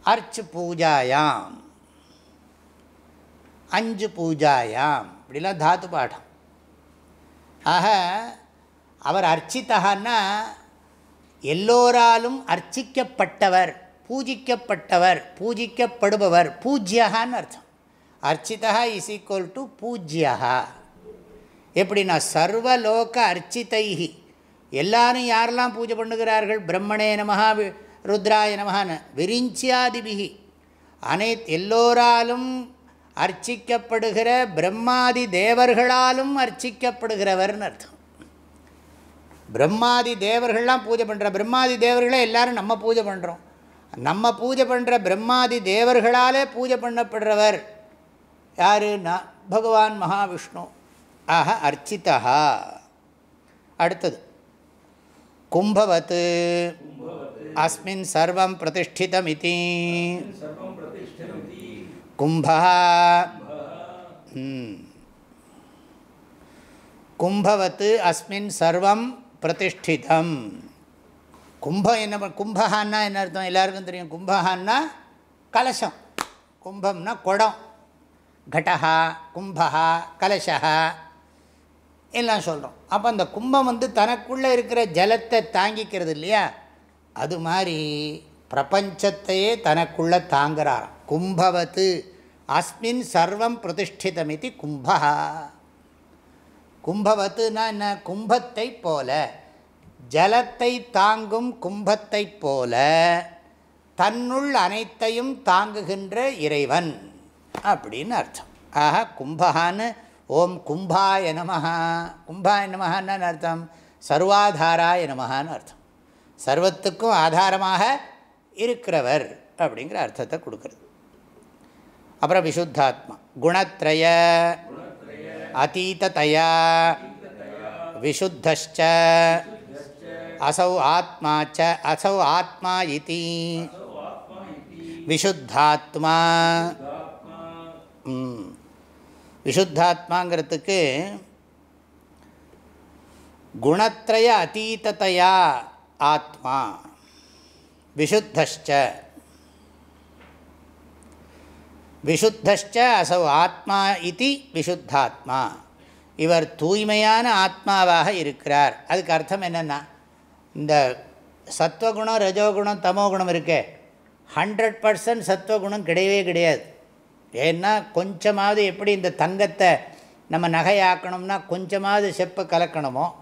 அர்ச்சு பூஜாயாம் அஞ்சு பூஜாயாம் இப்படிலாம் தாத்து பாடம் ஆக அவர் அர்ச்சித்தகான்னா எல்லோராலும் அர்ச்சிக்கப்பட்டவர் பூஜிக்கப்பட்டவர் பூஜிக்கப்படுபவர் பூஜ்யகான்னு அர்த்தம் அர்ச்சிதா இஸ் ஈக்குவல் டு பூஜ்யா எப்படின்னா சர்வலோக அர்ச்சிதைஹி எல்லாரும் யாரெல்லாம் பூஜை பண்ணுகிறார்கள்? பிரம்மணே நமகா ருத்ராய நமஹான்னு. விரிஞ்சியாதிபிகி அனைத் எல்லோராலும் அர்ச்சிக்கப்படுகிற பிரம்மாதி தேவர்களாலும் அர்ச்சிக்கப்படுகிறவர்னு அர்த்தம். பிரம்மாதி தேவர்கள்லாம் பூஜை பண்ணுற பிரம்மாதி தேவர்களே எல்லாரும் நம்ம பூஜை பண்ணுறோம் நம்ம பூஜை பண்ணுற பிரம்மாதி தேவர்களாலே பூஜை பண்ணப்படுறவர் யாருன்னா பகவான் மகாவிஷ்ணு. ஆக அர்ச்சிதா அடுத்தது. கும்பவத். அஸ்மின் சர்வம் பிரதிஷ்டிதமிதி. கும்பா. கும்பவத் அஸ்மின் சர்வம் பிரதிஷ்டிதம். கும்பம் என்ன கும்பஹான்னா என்ன அர்த்தம்? எல்லாருக்கும் தெரியும். கும்பஹான்னா கலசம். கும்பம்னா குடம். கடஹா கும்பஹா கலசா எல்லாம் சொல்கிறோம் அப்போ அந்த கும்பம் வந்து தனக்குள்ளே இருக்கிற ஜலத்தை தாங்கிக்கிறது இல்லையா? அது மாதிரி பிரபஞ்சத்தையே தனக்குள்ளே தாங்குறாராம். கும்பவத்து அஸ்மின் சர்வம் பிரதிஷ்டிதமிதி கும்பா. கும்பவத்துனா என்ன? கும்பத்தை போல ஜலத்தை தாங்கும் கும்பத்தை போல தன்னுள் அனைத்தையும் தாங்குகின்ற இறைவன் அப்படின்னு அர்த்தம். ஆக கும்பகான்னு ஓம் கும்பாய நமஹா. கும்பாய நமஹான்னு அர்த்தம்? சர்வாதாராய நமஹான்னு அர்த்தம். சர்வத்துக்கும் ஆதாரமாக இருக்கிறவர் அப்படிங்கிற அர்த்தத்தை கொடுக்குறது. அப்புறம் விசுத்தாத்மா. குணத்ரய. அதீதயா விசுத்தச்ச அசௌ ஆத்மா ச அசௌ ஆத்மா இதி. விசுத்தாத்மா. விஷுத்தாத்மாங்கிறதுக்கு குணத்திரய அதீதத்தையா ஆத்மா. விசுத்தச்ச விஷுத்த அசௌ ஆத்மா இது விசுத்தாத்மா. இவர் தூய்மையான ஆத்மாவாக இருக்கிறார். அதுக்கு அர்த்தம் என்னென்னா இந்த சத்வகுணம் ரஜோகுணம் தமோகுணம் இருக்கே. ஹண்ட்ரட் பர்சன்ட் சத்வகுணம் கிடையவே கிடையாது. ஏன்னா கொஞ்சமாவது எப்படி இந்த தங்கத்தை நம்ம நகையாக்கணும்னா கொஞ்சமாவது செப்பை கலக்கணுமோ?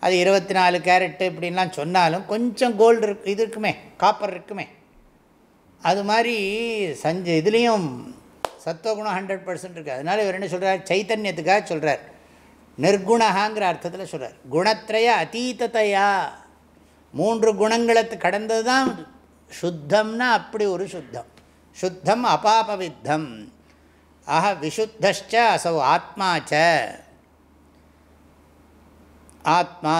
அது இருபத்தி நாலு கேரட்டு இப்படின்லாம் சொன்னாலும் கொஞ்சம் கோல்டு இருக்கு இது இருக்குமே காப்பர் இருக்குமே. அது மாதிரி சஞ்ச இதுலேயும் சத்துவகுணம் ஹண்ட்ரட் பர்சன்ட் இருக்குது அதனால் இவர் என்ன சொல்கிறார் சைத்தன்யத்துக்காக சொல்கிறார் நிர்குணகாங்கிற அர்த்தத்தில் சொல்கிறார் குணத்திரைய அதீதத்தையா மூன்று குணங்களை கடந்தது தான் சுத்தம்னா அப்படி ஒரு சுத்தம். சுத்தம் அபாபவித்தம் ஆக விசுத்தச்ச அசௌ ஆத்மா ச ஆத்மா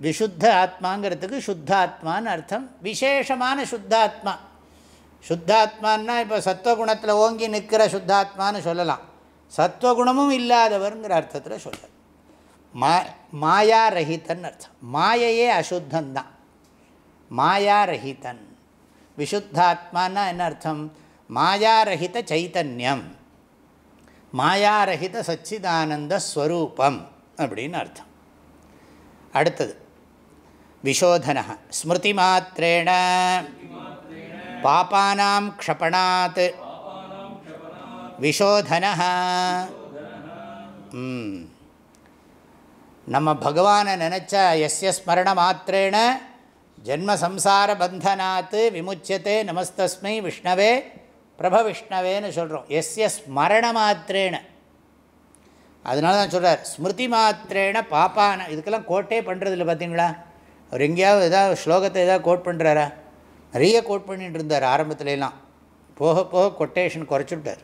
விஷுத்த ஆத்மாங்கிறதுக்கு சுத்தாத்மான்னு அர்த்தம் விசேஷமான சுத்தாத்மா சுத்தாத்மான்னா இப்போ சத்வகுணத்தில் ஓங்கி நிற்கிற சுத்தாத்மான்னு சொல்லலாம்। சத்வகுணமும் இல்லாதவருங்கிற அர்த்தத்தில் சொல்ல மா மாயா ரஹிதன் அர்த்தம்। மாயையே அசுத்தந்தான்। மாயா ரஹிதன் விஷுத்தாத்மானா என்ன அர்த்தம் மாயாரஹித சைத்தன்யம் மாயாரஹித சச்சிதானந்த ஸ்வரூபம் அப்படின்னு அர்த்தம் அடுத்தது விஷோதன ஸ்மிருதி மாத்திரேண பாபானாம் க்ஷபணாத் விஷோதன நம்ம பகவானை நினச்சா எஸ்ய ஸ்மரண மாத்திரேன ஜென்மசம்சார பந்தனாத்து விமுச்சியத்தே நமஸ்தஸ்மை விஷ்ணவே பிரப விஷ்ணவேன்னு சொல்கிறோம் எஸ்ய ஸ்மரண மாத்திரேன அதனால தான் சொல்கிறார் ஸ்மிருதி மாத்திரேன பாப்பான. இதுக்கெல்லாம் கோட்டே பண்ணுறதில்ல பார்த்தீங்களா? அவர் எங்கேயாவது ஏதாவது ஸ்லோகத்தை ஏதாவது கோட் பண்ணுறாரா நிறைய கோட் பண்ணிகிட்டு இருந்தார் ஆரம்பத்துலலாம் போக போக கொட்டேஷன் குறைச்சுட்டார்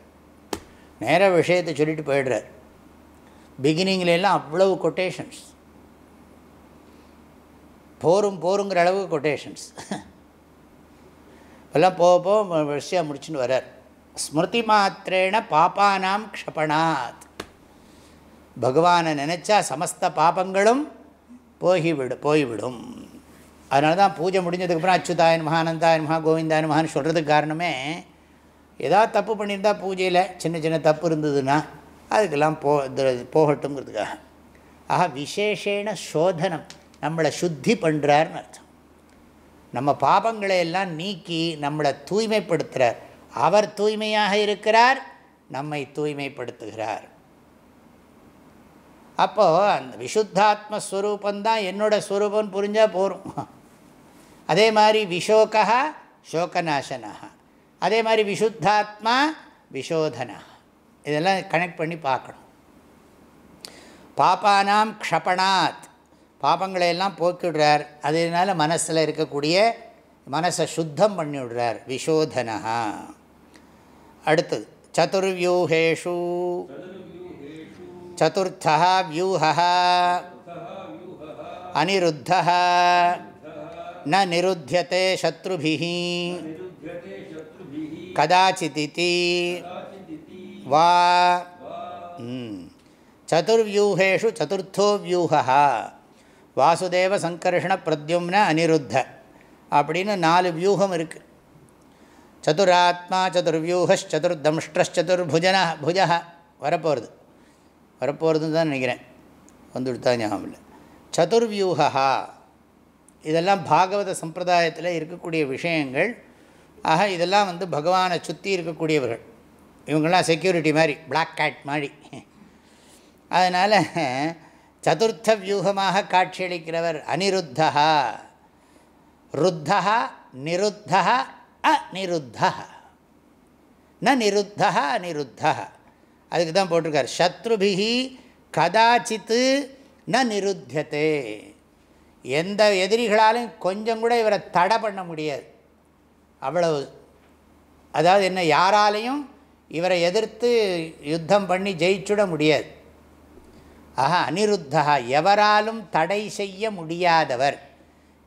நேர விஷயத்தை சொல்லிட்டு போயிடுறார். பிகினிங்லாம் அவ்வளவு கொட்டேஷன்ஸ். போரும் போருங்கிற அளவுக்கு கொட்டேஷன்ஸ் இப்போல்லாம் போக போக விஷயம் முடிச்சுன்னு வரார் ஸ்மிருதி மாத்திரேன பாப்பானாம் க்ஷபணாத். பகவானை நினச்சா சமஸ்த பாபங்களும் போகிவிடு போய்விடும். அதனால தான் பூஜை முடிஞ்சதுக்கப்புறம் அச்சுதாயன் மகானந்தாயன் மகா கோவிந்தாயன் மகான்னு சொல்கிறதுக்கு காரணமே ஏதாவது தப்பு பண்ணியிருந்தா பூஜையில் சின்ன சின்ன தப்பு இருந்ததுன்னா அதுக்கெல்லாம் போ போகட்டுங்கிறதுக்காக ஆக விசேஷேன சோதனம். நம்மளை சுத்தி பண்ணுறார்னு அர்த்தம். நம்ம பாபங்களை எல்லாம் நீக்கி நம்மளை தூய்மைப்படுத்துகிறார் அவர் தூய்மையாக இருக்கிறார் நம்மை தூய்மைப்படுத்துகிறார். அப்போது அந்த விசுத்தாத்மஸ்வரூபந்தான் என்னோடய ஸ்வரூபம் புரிஞ்சால் போகும் அதே மாதிரி விஷோகா சோகநாசனா அதே மாதிரி விசுத்தாத்மா விஷோதனா இதெல்லாம் கனெக்ட் பண்ணி பார்க்கணும். பாப்பானாம் க்ஷபணாத். பாபங்களை எல்லாம் போக்கிவிடுறார் அதனால் மனசில் இருக்கக்கூடிய மனசை சுத்தம் பண்ணிவிடுறார். விஷோதனா அடுத்தது சதுர்வியூகேஷு. சதுர்த்தா வியூஹா அனிருத்த ந நிருத்தியத்தை சத்ருபிஹி. கதாச்சிதி வா. சதுர்வியூகேஷு சதுர்த்தோ வியூகா வாசுதேவ சங்கர்ஷண பிரத்யும்ன அனிருத்த அப்படின்னு நாலு வியூகம் இருக்குது சதுராத்மா சதுர்வியூகச்சதுர்தம்ஷ்டச்சதுர்புஜன புஜா வரப்போகிறது வரப்போகிறதுன்னு தான் நினைக்கிறேன். வந்துவிடுத்தா ஞாபகம் இல்லை. சதுர்வியூகா இதெல்லாம் பாகவத சம்பிரதாயத்தில் இருக்கக்கூடிய விஷயங்கள். ஆக இதெல்லாம் வந்து பகவானை சுற்றி இருக்கக்கூடியவர்கள். இவங்கெல்லாம் செக்யூரிட்டி மாதிரி பிளாக் கேட் மாதிரி. அதனால் சதுர்த்த வியூகமாக காட்சியளிக்கிறவர் அனிருத்தா ருத்தா நிருத்தா அநிருத்தா ந நிருத்தா அனிருத்தா அதுக்கு தான் போட்டிருக்கார். சத்ருபிகி கதாச்சித்து ந நிருத்தியத்தே எந்த எதிரிகளாலும் கொஞ்சம் கூட இவரை தடை பண்ண முடியாது. அவ்வளவு. அதாவது என்ன யாராலையும் இவரை எதிர்த்து யுத்தம் பண்ணி ஜெயிச்சுட முடியாது. ஆக அனிருத்தா எவராலும் தடை செய்ய முடியாதவர்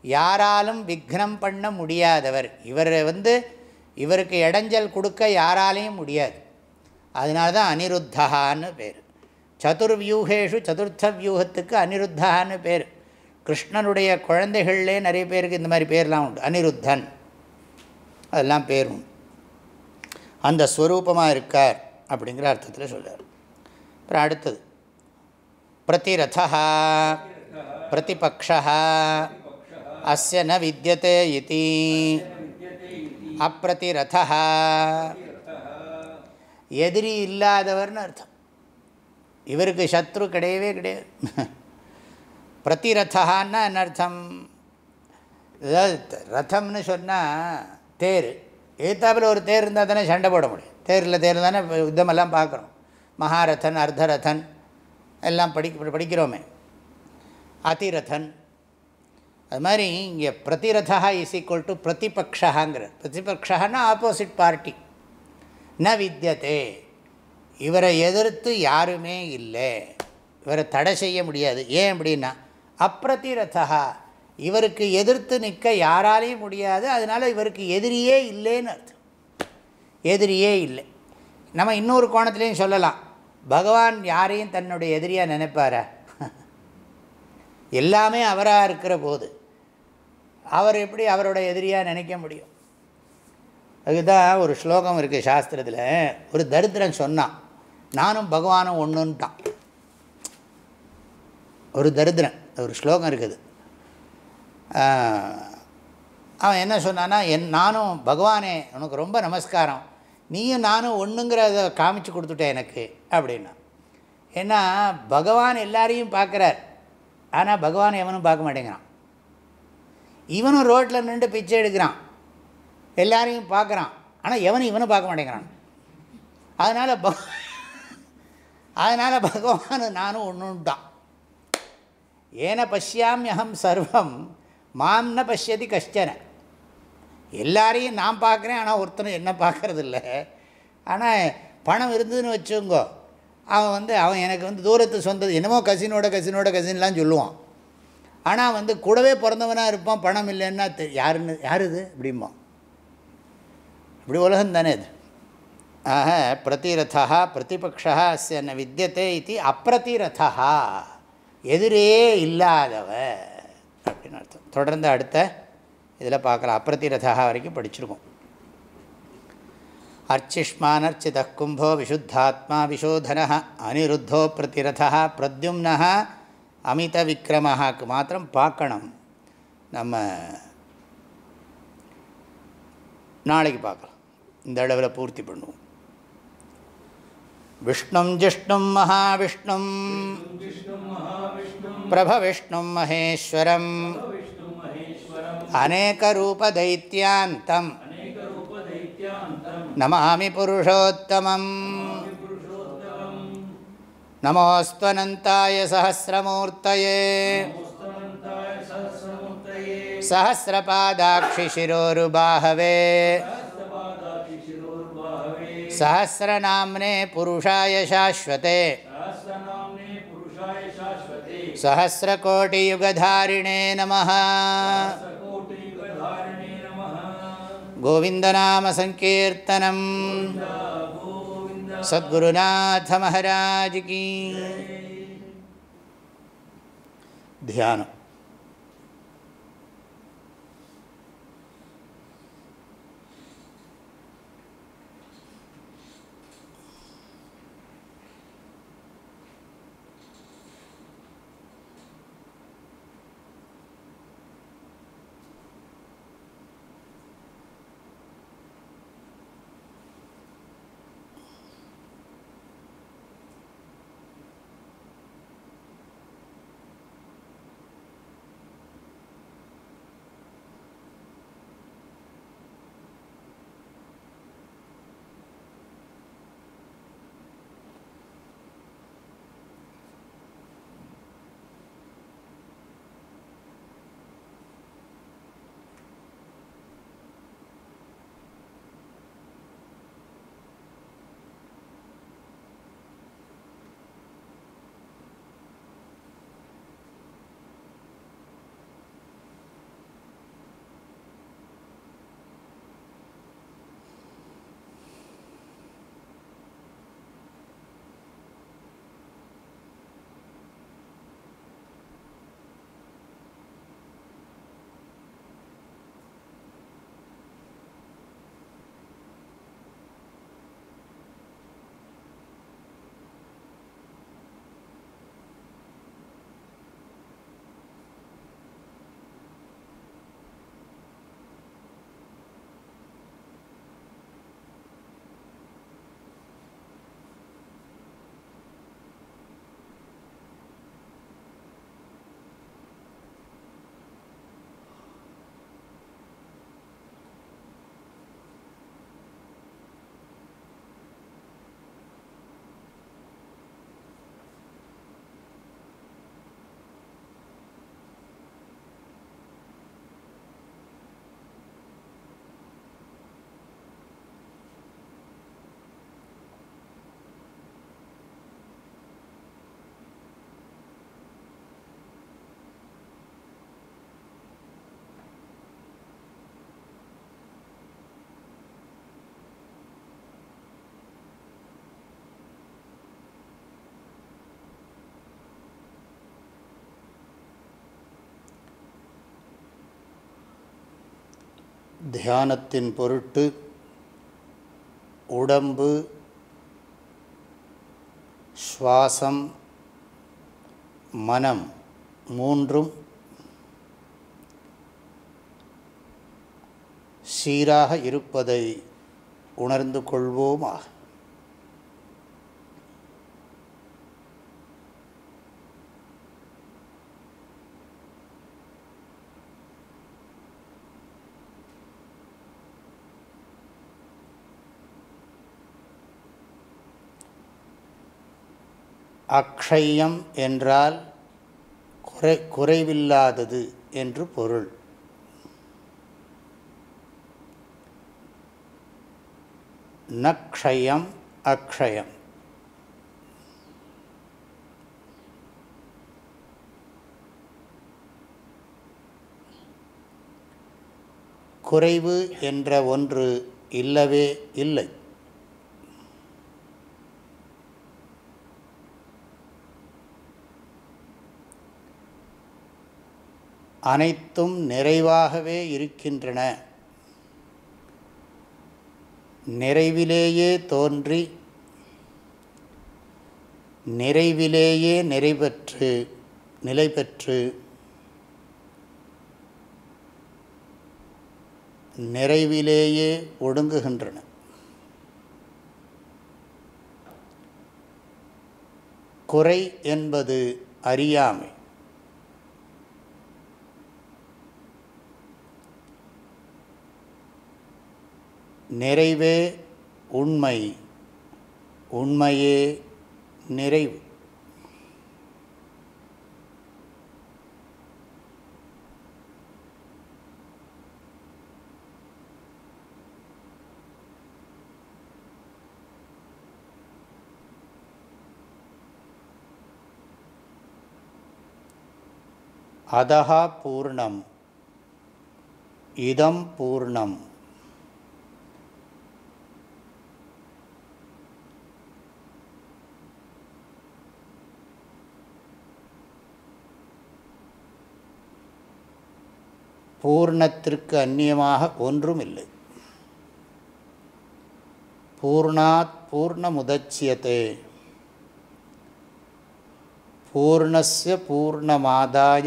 யாராலும் விக்னம் பண்ண முடியாதவர். இவரை வந்து இவருக்கு இடைஞ்சல் கொடுக்க யாராலையும் முடியாது. அதனால தான் அனிருத்தான்னு பேர். சதுர்வியூகேஷு சதுர்த்த வியூகத்துக்கு அனிருத்தான்னு பேர். கிருஷ்ணனுடைய குழந்தைகள்லே நிறைய பேருக்கு இந்த மாதிரி பேர்லாம் உண்டு. அனிருத்தன். அதெல்லாம் பேரும் அந்த ஸ்வரூபமாக இருக்கார் அப்படிங்கிற அர்த்தத்தில் சொல்கிறார் அப்புறம் அடுத்தது. பிரதிரதா பிரதிபக்ஷா அஸ்ய ந வித்தியதே இதி அப்பிரதிரதா எதிரி இல்லாதவர்னு அர்த்தம். இவருக்கு சத்ரு கிடையவே கிடையாது. பிரதிரதான்னா என்ன அர்த்தம்? ரதம்னு சொன்னால் தேர். ஏத்தாப்பில் ஒரு தேர் இருந்தால் தானே சண்டை போட முடியும். தேரில் தேர் தானே யுத்தமெல்லாம் பார்க்குறோம். மகாரதன் அர்த்தரதன். எல்லாம் படி படிக்கிறோமே. அதிரதன் அது மாதிரி இங்கே பிரதிரதா இஸ் ஈக்குவல் டு பிரதிபக்ஷாங்கிற பிரதிபக்ஷான்னா ஆப்போசிட் பார்ட்டி ந வித்தியதே இவரை எதிர்த்து யாருமே இல்லை. இவரை தடை செய்ய முடியாது. ஏன் அப்படின்னா அப்பிரதிரதா. இவருக்கு எதிர்த்து நிற்க யாராலையும் முடியாது. அதனால் இவருக்கு எதிரியே இல்லைன்னு அர்த்தம். எதிரியே இல்லை. நம்ம இன்னொரு கோணத்துலேயும் சொல்லலாம். பகவான் யாரையும் தன்னுடைய எதிரியாக நினைப்பாரா? எல்லாமே அவராக இருக்கிற போது அவர் எப்படி அவரோட எதிரியாக நினைக்க முடியும்? அதுதான் ஒரு ஸ்லோகம் இருக்குது சாஸ்திரத்தில். ஒரு தரித்திரன் சொன்னான் நானும் பகவானும் ஒன்றுன்ட்டான் ஒரு தரித்திரன் ஒரு ஸ்லோகம் இருக்குது. அவன் என்ன சொன்னான்னா என் நானும் பகவானே உனக்கு ரொம்ப நமஸ்காரம். நீயும் நானும் ஒன்றுங்கிறத காமிச்சு கொடுத்துட்டேன் எனக்கு அப்படின்னா. ஏன்னா பகவான் எல்லாரையும் பார்க்குறார். ஆனால் பகவான் எவனும் பார்க்க மாட்டேங்கிறான். இவனும் ரோட்டில் நின்று பிச்சை எடுக்கிறான். எல்லாரையும் பார்க்குறான். ஆனால் எவனும் இவனும் பார்க்க மாட்டேங்கிறான். அதனால் ப அதனால் பகவான் நானும் ஒன்றுட்டான் ஏன பசியாமியகம் சர்வம் மாம் ந பசியதி கஷ்டனை. எல்லாரையும் நான் பார்க்குறேன் ஆனால் ஒருத்தனும் என்ன பார்க்குறதில்ல. ஆனால் பணம் இருந்ததுன்னு வச்சுங்கோ அவன் வந்து அவன் எனக்கு வந்து தூரத்து சொந்தது என்னமோ கசினோட கசினோட கசின்லாம் சொல்லுவான். ஆனால் வந்து கூடவே பிறந்தவனாக இருப்பான் பணம் இல்லைன்னா தெ யாருன்னு யார் இது இப்படிமா இப்படி உலகம் தானே இது ஆக பிரதிரதா பிரதிபக்ஷா அஸ்ய வித்தியத்தை இது அப்பிரதிரதா எதிரே இல்லாதவ. அப்படின்னு அர்த்தம். தொடர்ந்து அடுத்த இதில் பார்க்கலாம் அப்பிரதிரதா வரைக்கும் படிச்சிருக்கோம். அர்ச்சிஷ்மானர்ச்சித கும்போ விஷுத்தாத்மா விஷோதன அனிருத்தோ பிரதிரதா பிரத்யும்னா அமித விக்ரமஹாக்கு மாத்திரம் பார்க்கணும். நம்ம நாளைக்கு பார்க்கலாம். இந்த அளவில் பூர்த்தி பண்ணுவோம். விஷ்ணும் ஜிஷ்ணும் மகாவிஷ்ணும். பிரபவிஷ்ணும் மகேஸ்வரம். अनेकरूपदैत्यान्तं नमामि पुरुषोत्तमं नमोऽस्त्वनन्ताय सहस्रमूर्तये सहस्रपादाक्षिशिरोरुबाहवे सहस्रनाम्ने पुरुषाय शाश्वते सहस्रकोटियुगधारिणे नमः கோவிந்தநாமசங்கீர்த்தனம் சத்குருநாத மகாராஜ் தியானம் தியானத்தின் பொருட்டு உடம்பு சுவாசம் மனம் மூன்றும் சீராக இருப்பதை உணர்ந்து கொள்வோமாக. அக்ஷயம் என்றால் குறை குறைவில்லாதது என்று பொருள். நக்ஷயம் அக்ஷயம். குறைவு என்ற ஒன்று இல்லவே இல்லை. அனைத்தும் நிறைவாகவே இருக்கின்றன. நிறைவிலேயே தோன்றி நிறைவிலேயே நிறைபெற்று நிலை பெற்று நிறைவிலேயே ஒடுங்குகின்றன. குறை என்பது அறியாமை. நிறைவே உண்மை உண்மையே நிறைவு. அதஹா பூர்ணம் இதம் பூர்ணம். பூர்ணத்திற்கு அந்நியமாக ஒன்றும் இல்லை பூர்ணாத் பூர்ணமுதட்சியத்தை பூர்ணஸ்ய பூர்ணமாதாய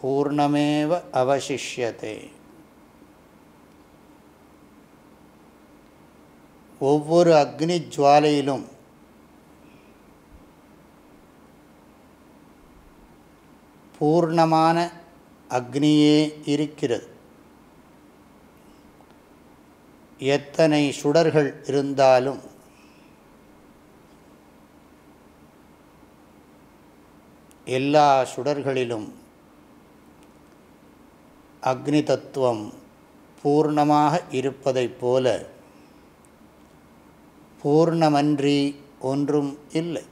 பூர்ணமேவ அவசிஷ்யத்தை ஒவ்வொரு அக்னி ஜுவாலையிலும் பூர்ணமான அக்னியே இருக்கிறது. எத்தனை சுடர்கள் இருந்தாலும் எல்லா சுடர்களிலும் அக்னி தத்துவம் பூர்ணமாக இருப்பதைப் போல பூர்ணமன்றி ஒன்றும் இல்லை.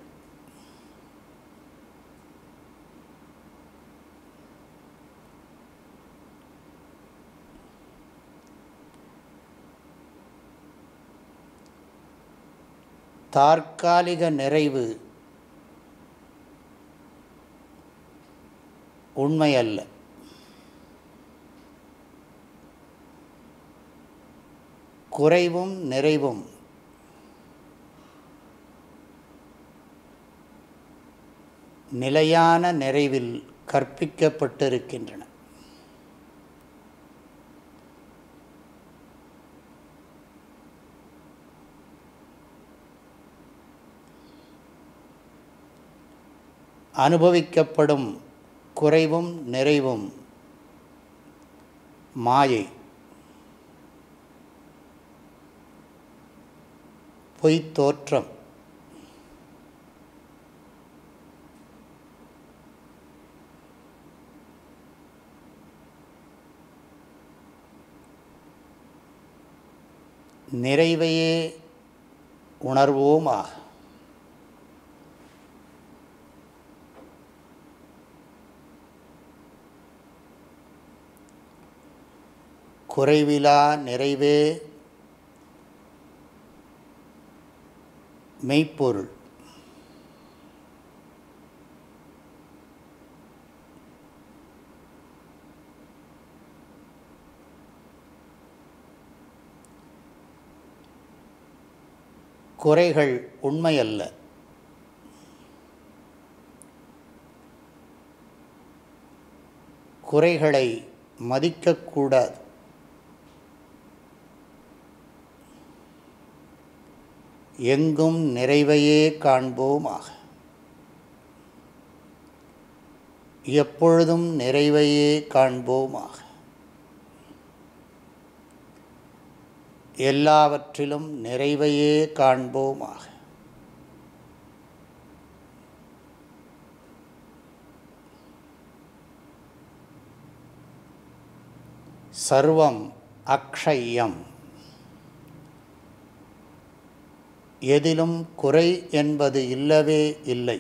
தற்காலிக நிறைவு உண்மையல்ல. குறைவும் நிறைவும். நிலையான நிறைவில் கற்பிக்கப்பட்டிருக்கின்றன. அனுபவிக்கப்படும் குறைவும் நிறைவும் மாயை. பொய்த்தோற்றம். நிறைவையே உணர்வோமாக. குறைவிலா நிறைவே மெய்ப்பொருள். குறைகள் உண்மையல்ல. குறைகளை மதிக்கக்கூடாது. எங்கும் நிறைவையே காண்போமாக. எப்பொழுதும் நிறைவையே காண்போமாக. எல்லாவற்றிலும் நிறைவையே காண்போமாக. சர்வம் அக்ஷயம். எதிலும் குறை என்பது இல்லவே இல்லை.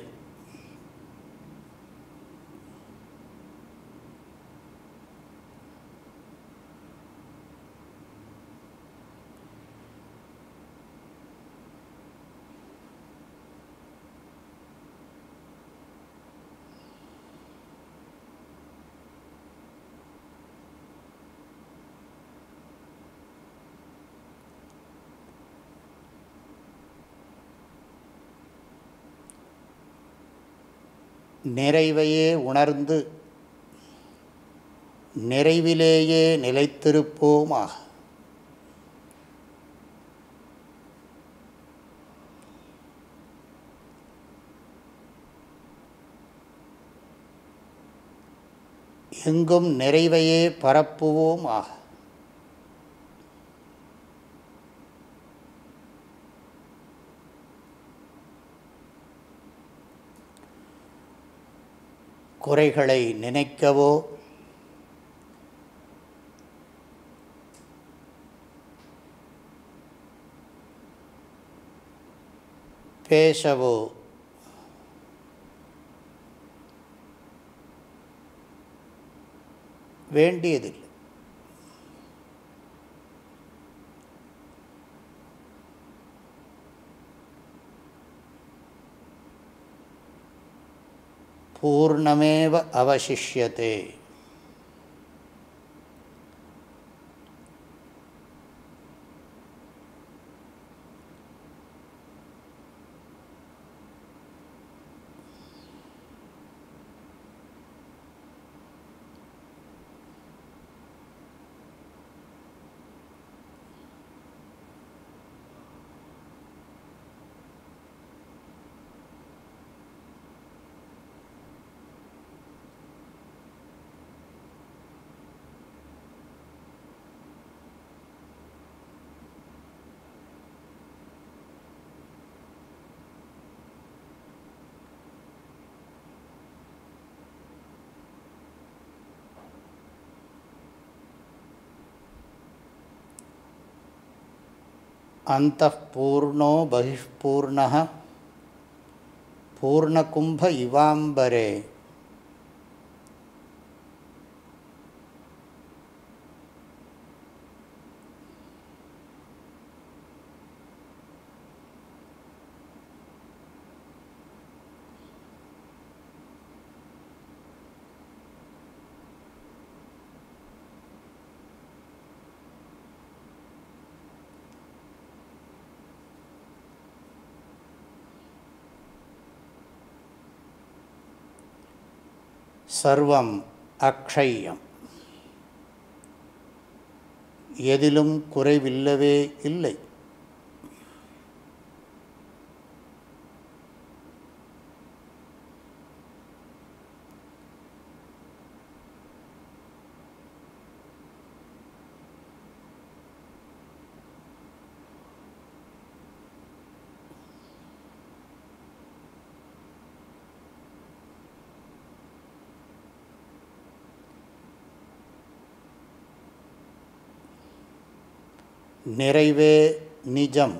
நிறைவையே உணர்ந்து நிறைவிலேயே நிலைத்திருப்போமாக. எங்கும் நிறைவையே பரப்புவோமாக ஆக குறைகளை நினைக்கவோ? பேசவோ? வேண்டியதில்லை. பூர்ணமேவ அவசிஷ்யத்தை अन्तः पूर्णो बहिःपूर्णः पूर्णकुम्भ इवाम्बरे சர்வம் அக்ஷயம். எதிலும் குறைவில்லவே இல்லை. நிறைவே நிஜம்.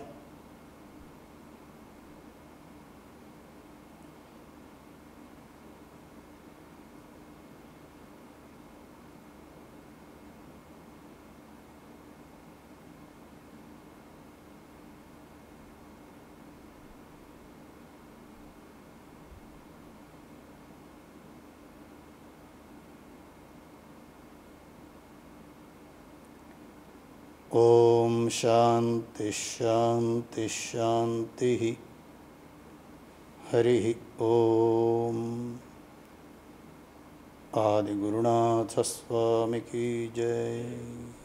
शांति शांति हरि ओम। आदिगुरुनाथ स्वामी की जय।